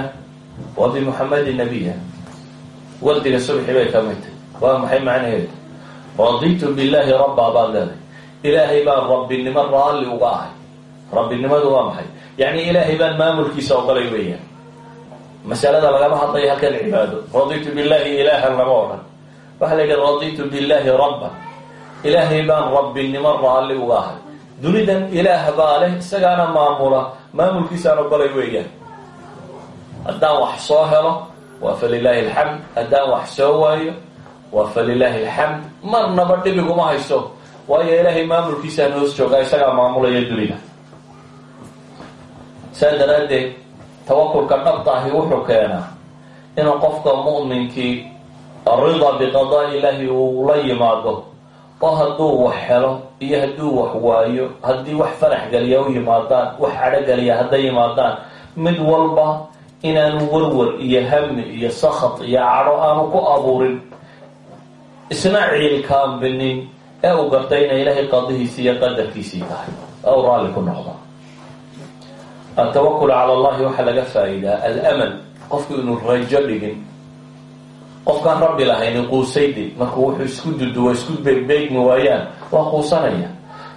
wa bimuxamadi nabiya wardiga subxi bay ka mid tahy waa maxay macnaheedu? Raditu billahi rabba baad leedahay. Ilaahay baan rabbinimo raalli uga ahay. Rabbinimadu waa maxay? Yacni ilaahay baan maamulkiisa ogolay weeyaan masalada lagama hadlayo halkan cibaado raditu billahi ilaahan lama odhan waxaa la yidhi raditu billahi rabban ilaahay baan rabbinimo raalli uga ahay. Dunidan ilaah baa leh isagaana maamula maamulkiisaan ogolay weeyaan. Haddaan wax soo helo waa falilaahi alxamd. Haddaan wax soo waayo waa falilaahi alxamd. Marnaba dhibiguma hayso waayo ilaahay maamulkiisaan hoos joogaa isagaa maamulaya dunida. Saa daraaddeed tawakulka dhabta ahi wuxuu keenaa inuu qofka mu'minkii rida biqadaa ilaahi uu la yimaado oo hadduu wax helo iyo hadduu wax waayo haddii wax farax geliya u yimaadaan wax cadhogeliya hadday yimaadaan mid walba inaanu warwar iyo hami iyo sakhat iyo cadho aanu ku abuurin isna ciilkaambinin ee uu gartay inay ilaahay qadihiisii iyo qadarkiisii tahay ou raalli ku noqdo altawakul cala allahi waxaa laga faa-iidaa alamal qofku inuu rajo dhigin qofkaan rabbi lahayni quusaydi markuu wuxuu isku duduwa isku beegbeegmi waayaan waa quusanaya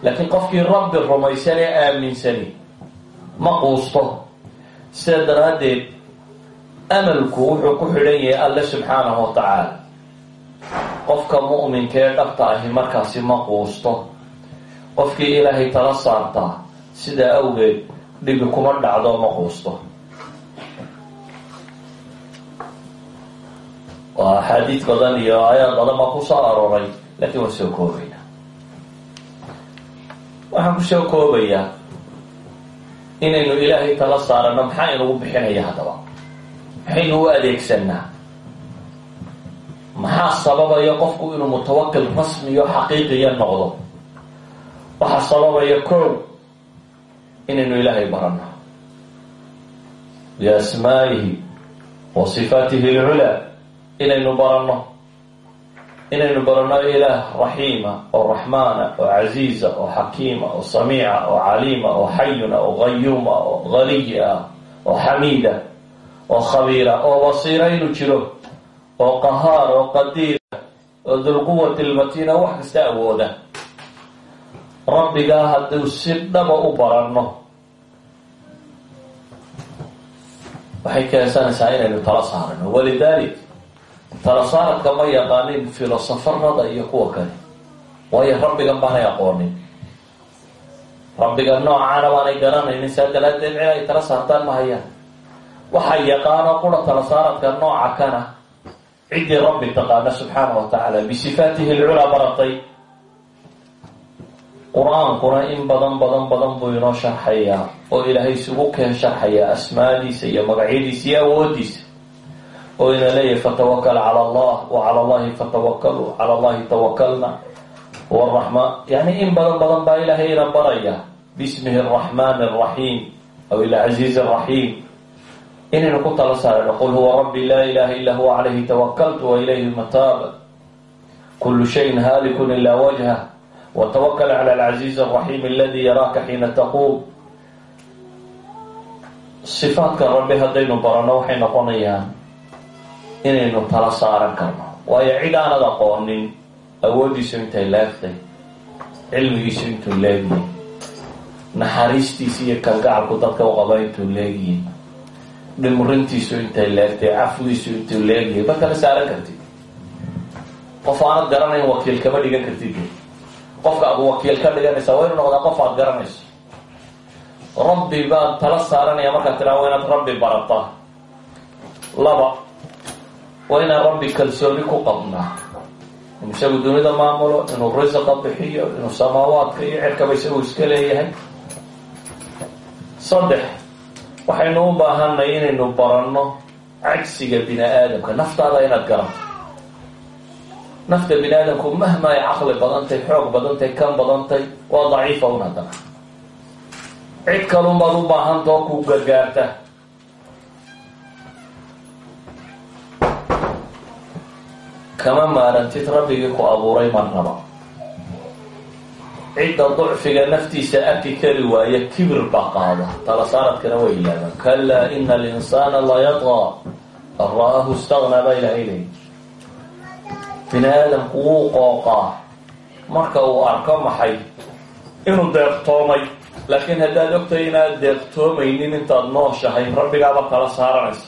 laakiin qofkii rabbi rumaysan ee aaminsani ma quusto sida daraaddeed amalku wuxuu ku xidhan yahay alle subxaanahu wa tacaala qofka mu'minka ee dhabta ahi markaasi ma quusto qofkii ilaahay tala saartaa sidaa awgeed dhibi kuma dhacdo ma quusto. Waa axaadiid badan iyo aayaad badan baa ku soo arooray laakiin waan soo koobayna. Waxaan ku soo koobayaa inaynu ilaahay tala saarano maxaa inagu bixinaya haddaba? Maxaynu u adeegsanaa? Maxaa sababaya qofku inuu mutawakil rasmiyo xaqiiqiya noqdo? Waxaa sababaya kow inaynu ilaahay barano biasmaa'ihi wa sifaatihi alculaa inaynu baranno. Inaynu baranno ilaah raxiima oo raxmaana oo casiiza oo xakiima oo samiica oo caliima oo xayuna oo qayuuma oo haniyi ah oo xamiida oo khabiira oo basiira inuu jiro oo qahaar oo qadiira oo dulquwati lmatiina wax kasta awooda. Rabbigaa hadduu si dhaba u baranno waxay keensanaysaa inaynu tala saarano walidalik tala saaradka ma yaqaanin filosofarada iyo kuwa kale. Waayo rabbigan baanay aqoonin rabbiga noocaana baanay garanaynin saa daraaddeed cid ay tala saartaan ma hayaan. Waxaa yaqaano qura tala saaradka nooca kana. Ciddii rabbi taqaana subxaana wa tacaala. Bisifaatihi alculaa baratay qur'aankuna in badan badan badan buu inoo sharxayaa oo ilaahay isugu keen sharxayaa asmaadiisa iyo magacyadiisa iyo awoodiisa. Oo ina leeyahay fatawakal cala allah wa cala allahi fatawakalu cala allahi tawakalna huwa araxmaan yani in badan badan baa ilaahay ina bismihi araxmaan araxiim aw ilcaziiz araxiim inaynu ku tala saarano qul huwa rabbi laa ilaha illa huwa calayhi tawakaltu wa ilayhi mataaba kulu shayin haalikun ila wajhah وتوكل على العزيز الرحيم الذي يراك حين تقوم sifaadka rabbi haddaynu baranno waxay noqonayaan inaynu tala saaran karno waayo cid aanad aqoonin awooddiisu intay leegtay cilmigiisu intuu leegyahay naxariistiisa iyo kalgacalku dadka u qaba intuu leegyahay dhimrintiisu intay leegtay cafwiisu intuu leegyahay ma kala saaran kartid qof aanad garanayn wakiil kama dhigan kartid qofka aad wakiil ka dhiganaysaa waa inu noqdaa qof aad garanayso. Rabbi baad tala saaranaya markaad tiraa waa inaad rabbi barataa laba waa inaan rabbi kalsooni ku qabnaa. Inuu isagu dunida maamulo inuu risiqa bixiyo inuu samaawaadka iyo cirkaba isagu iska leeyahay. Saddex waxaynu u baahanay inaynu baranno cagsiga bini aadamka. Naftaada inaad garato nafta bini aadamku mahma ay caqli badantay xoog badantay kan badantay waa daciifa un haddana cid kalun baad u baahantao ku gargaarta kama maarantid rabbigii ku abuuray marnaba cidda ducfiga naftiisa arki kari waaya kibir baa qaada tala saaradkana way ilaabaan kalaa ina alinsaana layadqaa an ra'aahu istaqnaa baa ilahay leey aadamku wuu qooqaa marka uu arko maxay? Inuu deeqtoomay. Laakiin haddaad ogtahay inaad deeqtoomaynin intaad nooshahay rabbigaaba tala saaranaysa.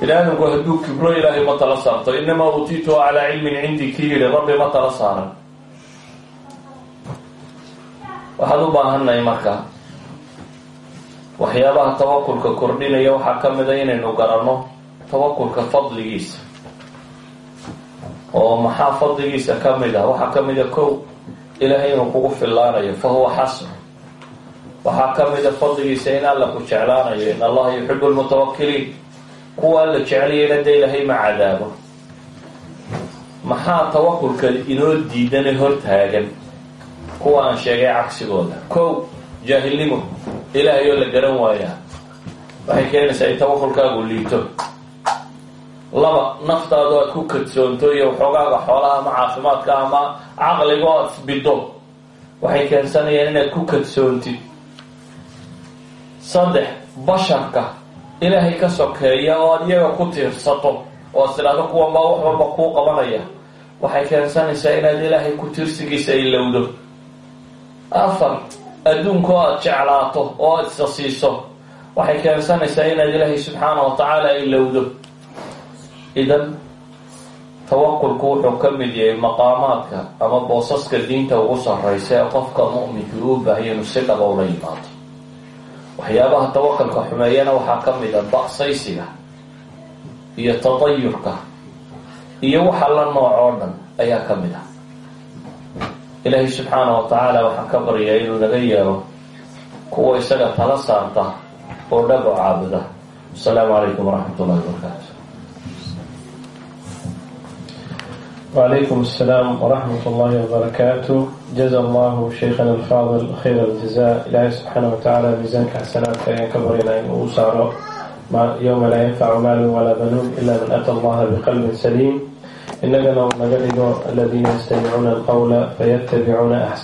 Bini aadamku hadduu kibro ilaahay ma tala saarto. Inamaa uutiitu calaa cilmin cindi ki yidhi rabbi ma tala saaran. Waxaad u baahannahay marka waxyaabaha tawakulka kordhinaya waxaa ka mid a inaynu garanno tawakulka fadligiisa oo maxaa fadligiisa ka mid ah? Waxaa ka a kow ilaahay inuu kugu fillaanayo fa huwa xasnu waxaa ka mid a fadligiisa in alla ku jeclaanayo in allaha yuxibu lmutawakiliin kuwa alla jeclayana dee ilaahay ma cadaabo. Maxaa tawakulka inoo diidane hortaagan kuwa aan sheegay cagsigooda. Kow jaahilnimo. Ilaahay oo la garan waayaa. Waxay keenaysaa in tawakulkaagu liito laba naftaadu aad ku kadsoonto iyo waxoogaaga xoolaha ama caafimaadka ama caqligo aad isbiddo waxay keensanayaan inaad ku kadsoontid saddex basharka. Ilaahay ka sokeeya oo aad iyaga ku tiirsato oo ad tidhaahdo kuwan baa wax walba kuu qabanaya. Waxay keensanaysaa inaad ilaahay ku tiirsigiisa ilowdo afar adduunkoo aada jeclaato oo aada isa siiso waxay keensanaysaa inaad ilaahay subxaana wa tacaala ilowdo idan tawakulku wuxuu ka mid yahay maqaamaadka ama boosaska diinta ugu sarraysa ee qofka mu'minkii uu baahaya inuu si dhaba ula yimaado. Waxyaabaha tawakalka xumeeyana waxaa ka mid a baqsaysiga iyo tadayurka iyo waxa la nooc oo dhan ayaa ka mid ah. Ilaahay subxaana wa tacaala waxaan ka baryaa inuu naga yeelo kuwa isaga tala saarta oo dhabo caabuda. Asalaamu calaykum waraxmat ullahi wabarakaatu وعليكم السلام ورحمة الله وبركاته جزا الله شيخنا الفاضل خير الجزاء إلهي سبحانه وتعالى ميزانك حسنات كأن كبرنا إن أسارة يوم لا ينفع مال ولا بنون إلا من أتى الله بقلب سليم إننا نجد الذين يستمعون القول فيتبعون أحسن